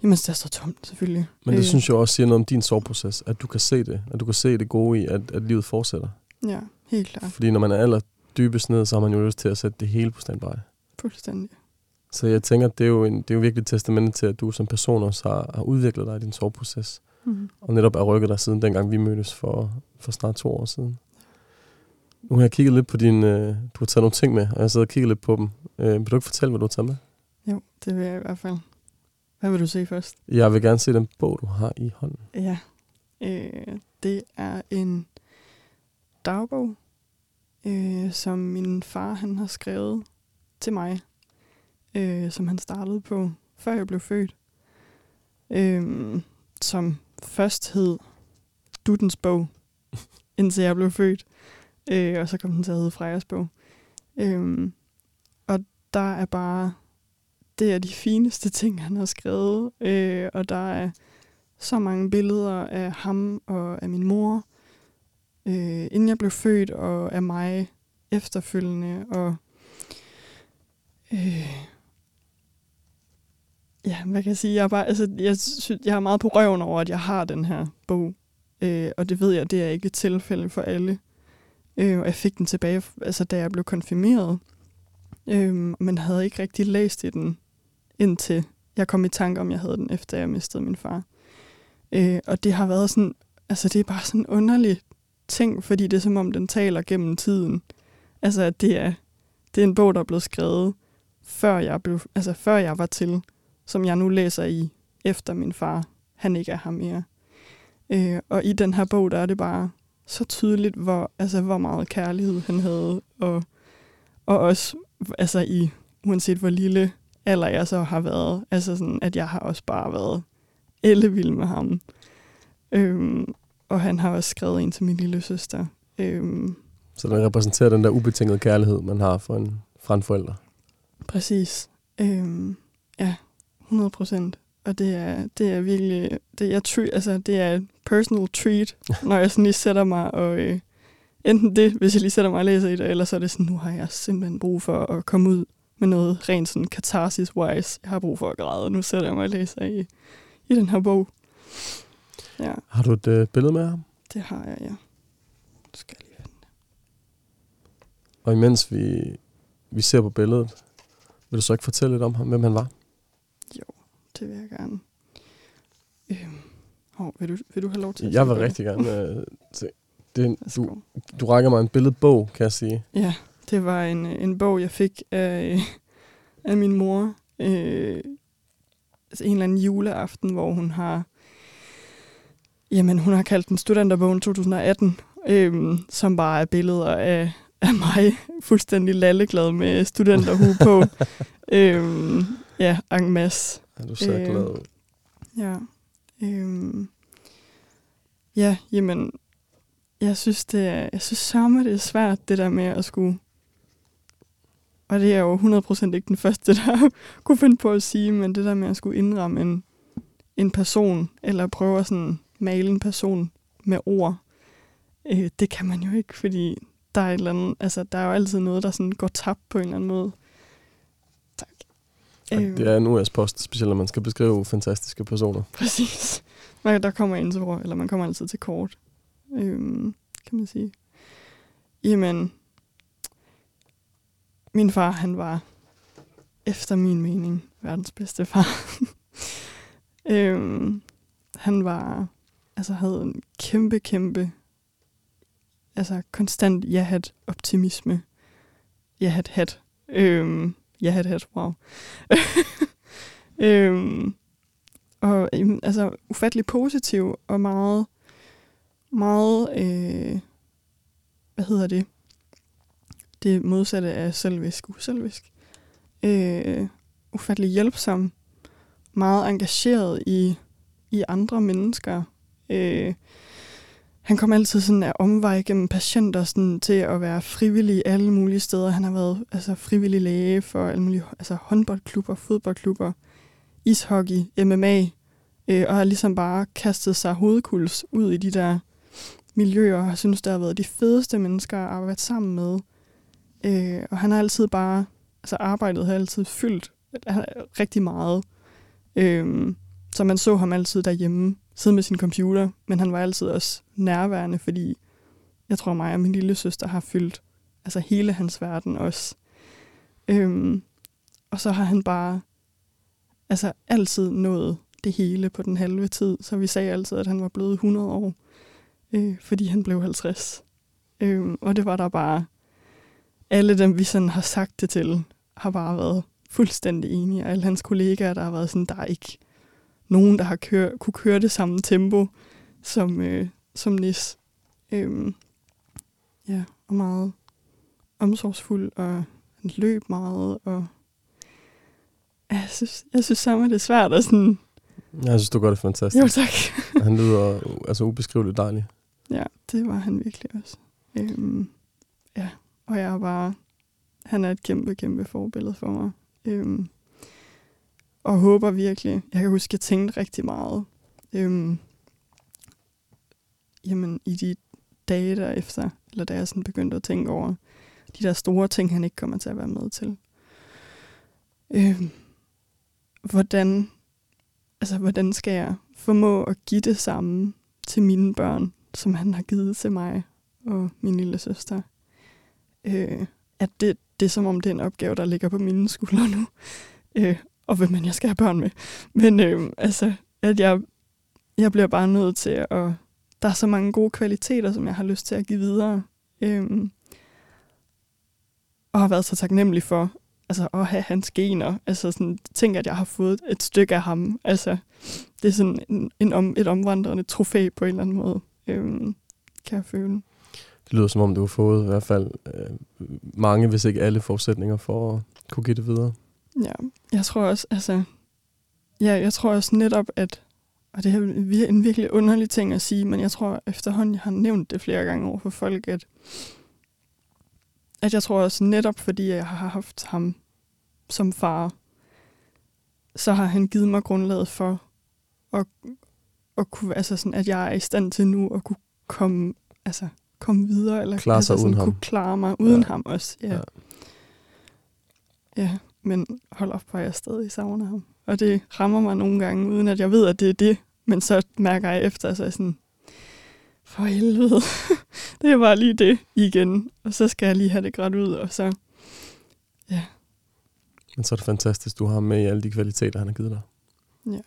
C: mens det er så tomt, selvfølgelig.
B: Men det
C: øh,
B: synes jeg også siger noget om din soveproces, at du kan se det, at du kan se det gode i, at, at livet fortsætter.
C: Ja, helt klart.
B: Fordi når man er aller dybest ned, så har man jo lyst til at sætte det hele på standby.
C: Fuldstændig.
B: Så jeg tænker, det er jo, en, det er jo virkelig et testament til, at du som person også har, har udviklet dig i din soveproces.
C: Mm.
B: Og netop er rykket dig siden dengang vi mødtes for, for snart to år siden. Nu har jeg kigget lidt på din... Øh, du har taget nogle ting med, og jeg sidder og kigget lidt på dem. Øh, vil du ikke fortælle, hvad du har taget med?
C: Jo, det vil jeg i hvert fald. Hvad vil du se først?
B: Jeg vil gerne se den bog, du har i hånden.
C: Ja, øh, det er en dagbog, øh, som min far han har skrevet til mig, øh, som han startede på, før jeg blev født. Øh, som først hed Duttens bog, indtil jeg blev født. Øh, og så kom den til at hedde Frejas bog. Øh, og der er bare, det er de fineste ting, han har skrevet. Øh, og der er så mange billeder af ham og af min mor, øh, inden jeg blev født, og af mig efterfølgende. Og øh, ja, hvad kan jeg sige? Jeg er, bare, altså, jeg, synes, jeg er meget på røven over, at jeg har den her bog. Øh, og det ved jeg, det er ikke et tilfælde for alle. Øh, og jeg fik den tilbage, altså, da jeg blev konfirmeret. Øh, men havde ikke rigtig læst i den, indtil jeg kom i tanke om, jeg havde den, efter jeg mistede min far. Øh, og det har været sådan, altså det er bare sådan en underlig ting, fordi det er som om, den taler gennem tiden. Altså at det er, det er en bog, der er blevet skrevet, før jeg, blev, altså før jeg var til, som jeg nu læser i, efter min far, han ikke er her mere. Øh, og i den her bog, der er det bare så tydeligt, hvor, altså, hvor meget kærlighed han havde, og, og også altså i, uanset hvor lille alder jeg så har været, altså sådan, at jeg har også bare været ellevild med ham. Øhm, og han har også skrevet en til min lille søster. Øhm,
B: Så den repræsenterer den der ubetingede kærlighed, man har for en, fra en forælder.
C: præcis. Øhm, ja, 100 procent. Og det er, det er virkelig, det er, tre, altså, det er et personal treat, når jeg sådan lige sætter mig og, øh, enten det, hvis jeg lige sætter mig og læser i det, eller så er det sådan, nu har jeg simpelthen brug for at komme ud med noget rent sådan catharsis-wise. Jeg har brug for at græde, nu sætter jeg mig og læser i, i den her bog. Ja,
B: Har du et øh, billede med ham?
C: det har jeg, ja. Nu skal jeg lige finde det.
B: Og imens vi, vi ser på billedet, vil du så ikke fortælle lidt om ham, hvem han var?
C: Det vil jeg gerne. Øhm, oh, vil, du, vil du have lov til at
B: Jeg vil
C: på det?
B: rigtig gerne øh, se. Det du, du rækker mig en billedbog, kan jeg sige.
C: Ja, det var en, øh, en bog, jeg fik af, af min mor. Øh, altså en eller anden juleaften, hvor hun har... Jamen, hun har kaldt den Studenterbogen 2018, øh, som bare er billeder af, af mig, fuldstændig lalleglad med studenterhue på. øh, ja, en masse.
B: Ja, du ser
C: Øh,
B: glad.
C: Ja. Øhm, ja, jamen, jeg synes, det er, jeg synes sørme, det er svært, det der med at skulle, og det er jo 100% ikke den første, der kunne finde på at sige, men det der med at skulle indramme en, en person, eller prøve at sådan male en person med ord, øh, det kan man jo ikke, fordi der er et eller andet, altså der er jo altid noget, der sådan går tabt på en eller anden måde.
B: Ja,
C: Øhm.
B: det er en US-post, specielt når man skal beskrive fantastiske personer.
C: Præcis. Man, der kommer ind til eller man kommer altid til kort, øhm, kan man sige. Jamen, min far, han var efter min mening verdens bedste far. Øhm, han var, altså havde en kæmpe, kæmpe, altså konstant ja-hat optimisme. Ja-hat, hat. Øhm, ja-hat, hat, wow. øhm, og altså ufattelig positiv og meget, meget, øh, hvad hedder det? Det modsatte af selvisk, uselvisk. Øh, ufattelig hjælpsom, meget engageret i, i andre mennesker. Øh, han kom altid sådan af omvej gennem patienter sådan, til at være frivillig alle mulige steder. Han har været altså, frivillig læge for alle mulige altså, håndboldklubber, fodboldklubber, ishockey, MMA, øh, og har ligesom bare kastet sig hovedkuls ud i de der miljøer, og har synes, det har været de fedeste mennesker at arbejde sammen med. Øh, og han har altid bare, altså arbejdet har altid fyldt øh, rigtig meget. Øh, så man så ham altid derhjemme, sidde med sin computer, men han var altid også nærværende, fordi jeg tror mig og min lille søster har fyldt altså hele hans verden også. Øhm, og så har han bare altså altid nået det hele på den halve tid, så vi sagde altid, at han var blevet 100 år, øh, fordi han blev 50. Øhm, og det var der bare, alle dem vi sådan har sagt det til, har bare været fuldstændig enige, og alle hans kollegaer, der har været sådan, der er ikke nogen, der har kør, kunne køre det samme tempo som, øh, som Nis. Øhm, ja, og meget omsorgsfuld, og han løb meget, og jeg synes, jeg synes sammen, det er svært at sådan...
B: Jeg synes, du gør det fantastisk.
C: Jo, tak.
B: han lyder altså ubeskriveligt dejlig.
C: Ja, det var han virkelig også. Øhm, ja, og jeg er bare... Han er et kæmpe, kæmpe forbillede for mig. Øhm, og håber virkelig. Jeg kan huske, at jeg tænkte rigtig meget. Øhm, jamen, i de dage der efter, eller da jeg sådan begyndte at tænke over de der store ting, han ikke kommer til at være med til. Øhm, hvordan, altså, hvordan skal jeg formå at give det samme til mine børn, som han har givet til mig og min lille søster? Øh, at det, det er som om det er en opgave, der ligger på mine skuldre nu. Øh, og hvem man jeg skal have børn med. Men øh, altså, at jeg, jeg bliver bare nødt til at... Der er så mange gode kvaliteter, som jeg har lyst til at give videre. Øh, og har været så taknemmelig for altså, at have hans gener. Altså sådan, tænk, at jeg har fået et stykke af ham. Altså, det er sådan en, en om, et omvandrende trofæ på en eller anden måde, øh, kan jeg føle.
B: Det lyder som om, du har fået i hvert fald øh, mange, hvis ikke alle forudsætninger for at kunne give det videre.
C: Ja, jeg tror også, altså, ja, jeg tror også netop, at, og det er en virkelig underlig ting at sige, men jeg tror efterhånden, jeg har nævnt det flere gange over for folk, at, at jeg tror også netop, fordi jeg har haft ham som far, så har han givet mig grundlaget for at, at kunne, altså sådan, at jeg er i stand til nu at kunne komme, altså, komme videre, eller
B: klare
C: altså,
B: sig
C: sådan,
B: uden
C: kunne
B: ham.
C: klare mig uden
B: Ja.
C: ham også. Ja.
B: Ja.
C: ja. Ja, men hold op, hvor jeg stadig savner ham. Og det rammer mig nogle gange, uden at jeg ved, at det er det. Men så mærker jeg efter, så er jeg sådan, for helvede, det er bare lige det igen. Og så skal jeg lige have det grædt ud, og så,
B: Men så er det fantastisk, du har med i alle de kvaliteter, han har givet dig.
C: Ja.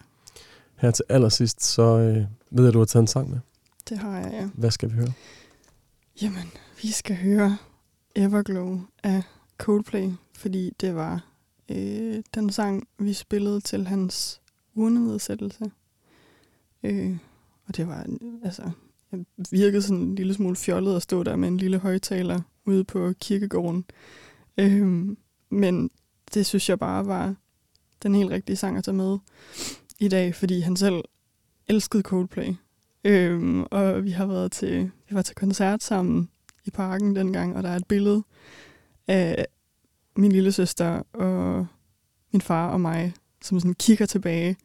B: Her til allersidst, så øh, ved jeg, at du har taget en sang med.
C: det har jeg, ja.
B: Hvad skal vi høre?
C: Jamen, vi skal høre Everglow af Coldplay, fordi det var øh, den sang, vi spillede til hans urnenedsættelse. Øh, og det var, altså, jeg virkede sådan en lille smule fjollet at stå der med en lille højtaler ude på kirkegården. Øh, men det synes jeg bare var den helt rigtige sang at tage med i dag, fordi han selv elskede Coldplay. Øhm, og vi har været til, vi var til koncert sammen i parken dengang, og der er et billede af min lille søster og min far og mig, som sådan kigger tilbage,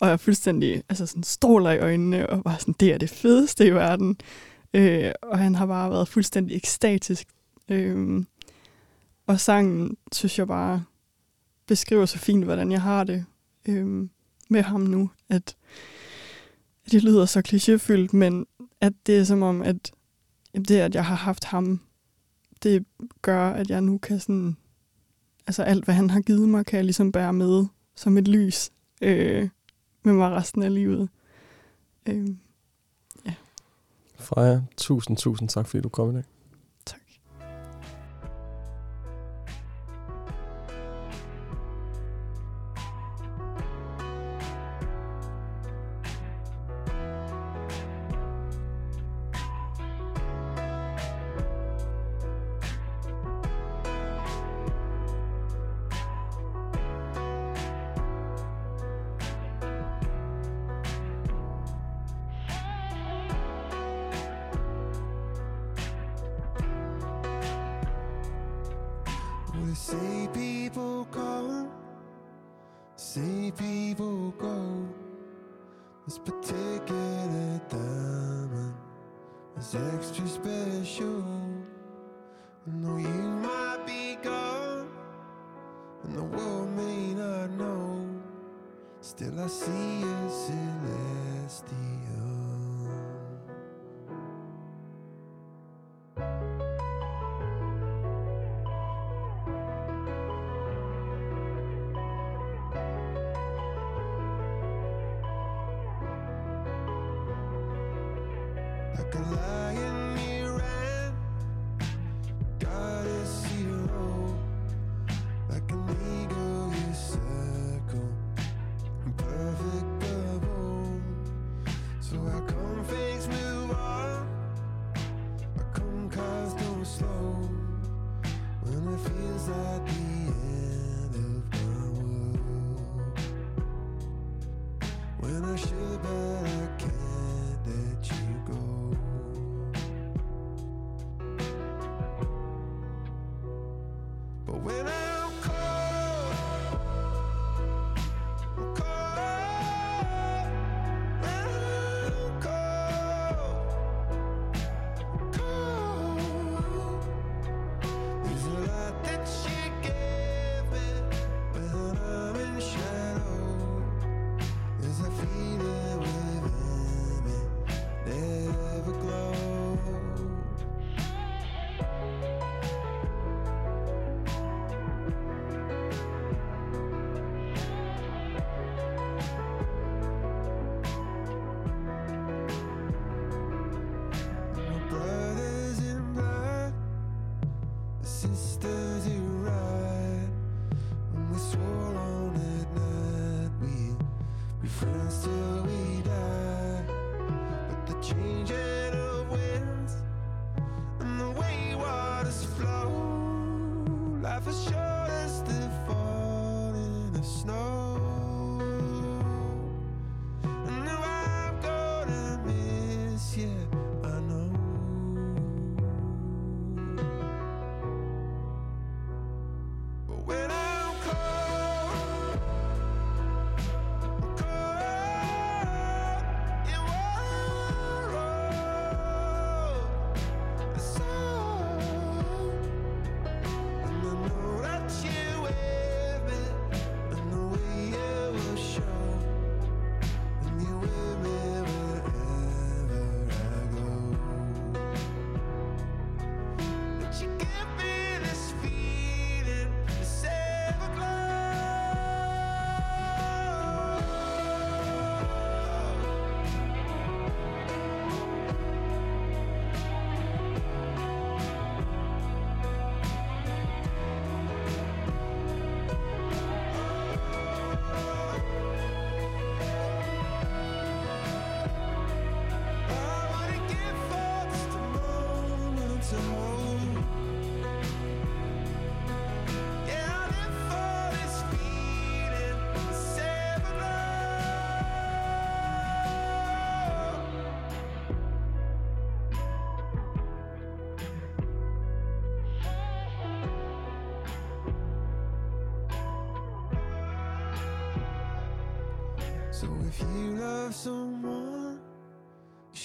C: og er fuldstændig altså sådan stråler i øjnene, og bare sådan, det er det fedeste i verden. Øh, og han har bare været fuldstændig ekstatisk. Øh, og sangen, synes jeg bare, beskriver så fint, hvordan jeg har det øh, med ham nu, at det lyder så klichéfyldt, men at det er som om, at det, at jeg har haft ham, det gør, at jeg nu kan sådan, altså alt, hvad han har givet mig, kan jeg ligesom bære med som et lys øh, med mig resten af livet. Øh, ja.
D: Freja, tusind, tusind tak, fordi du kom i dag.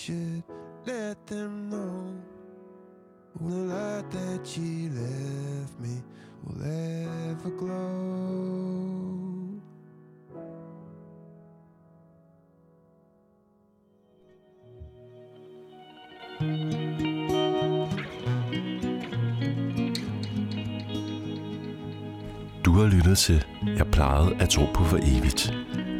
E: should let them know the light that she left me will ever glow.
A: Du har lyttet til Jeg plejede at tro på for evigt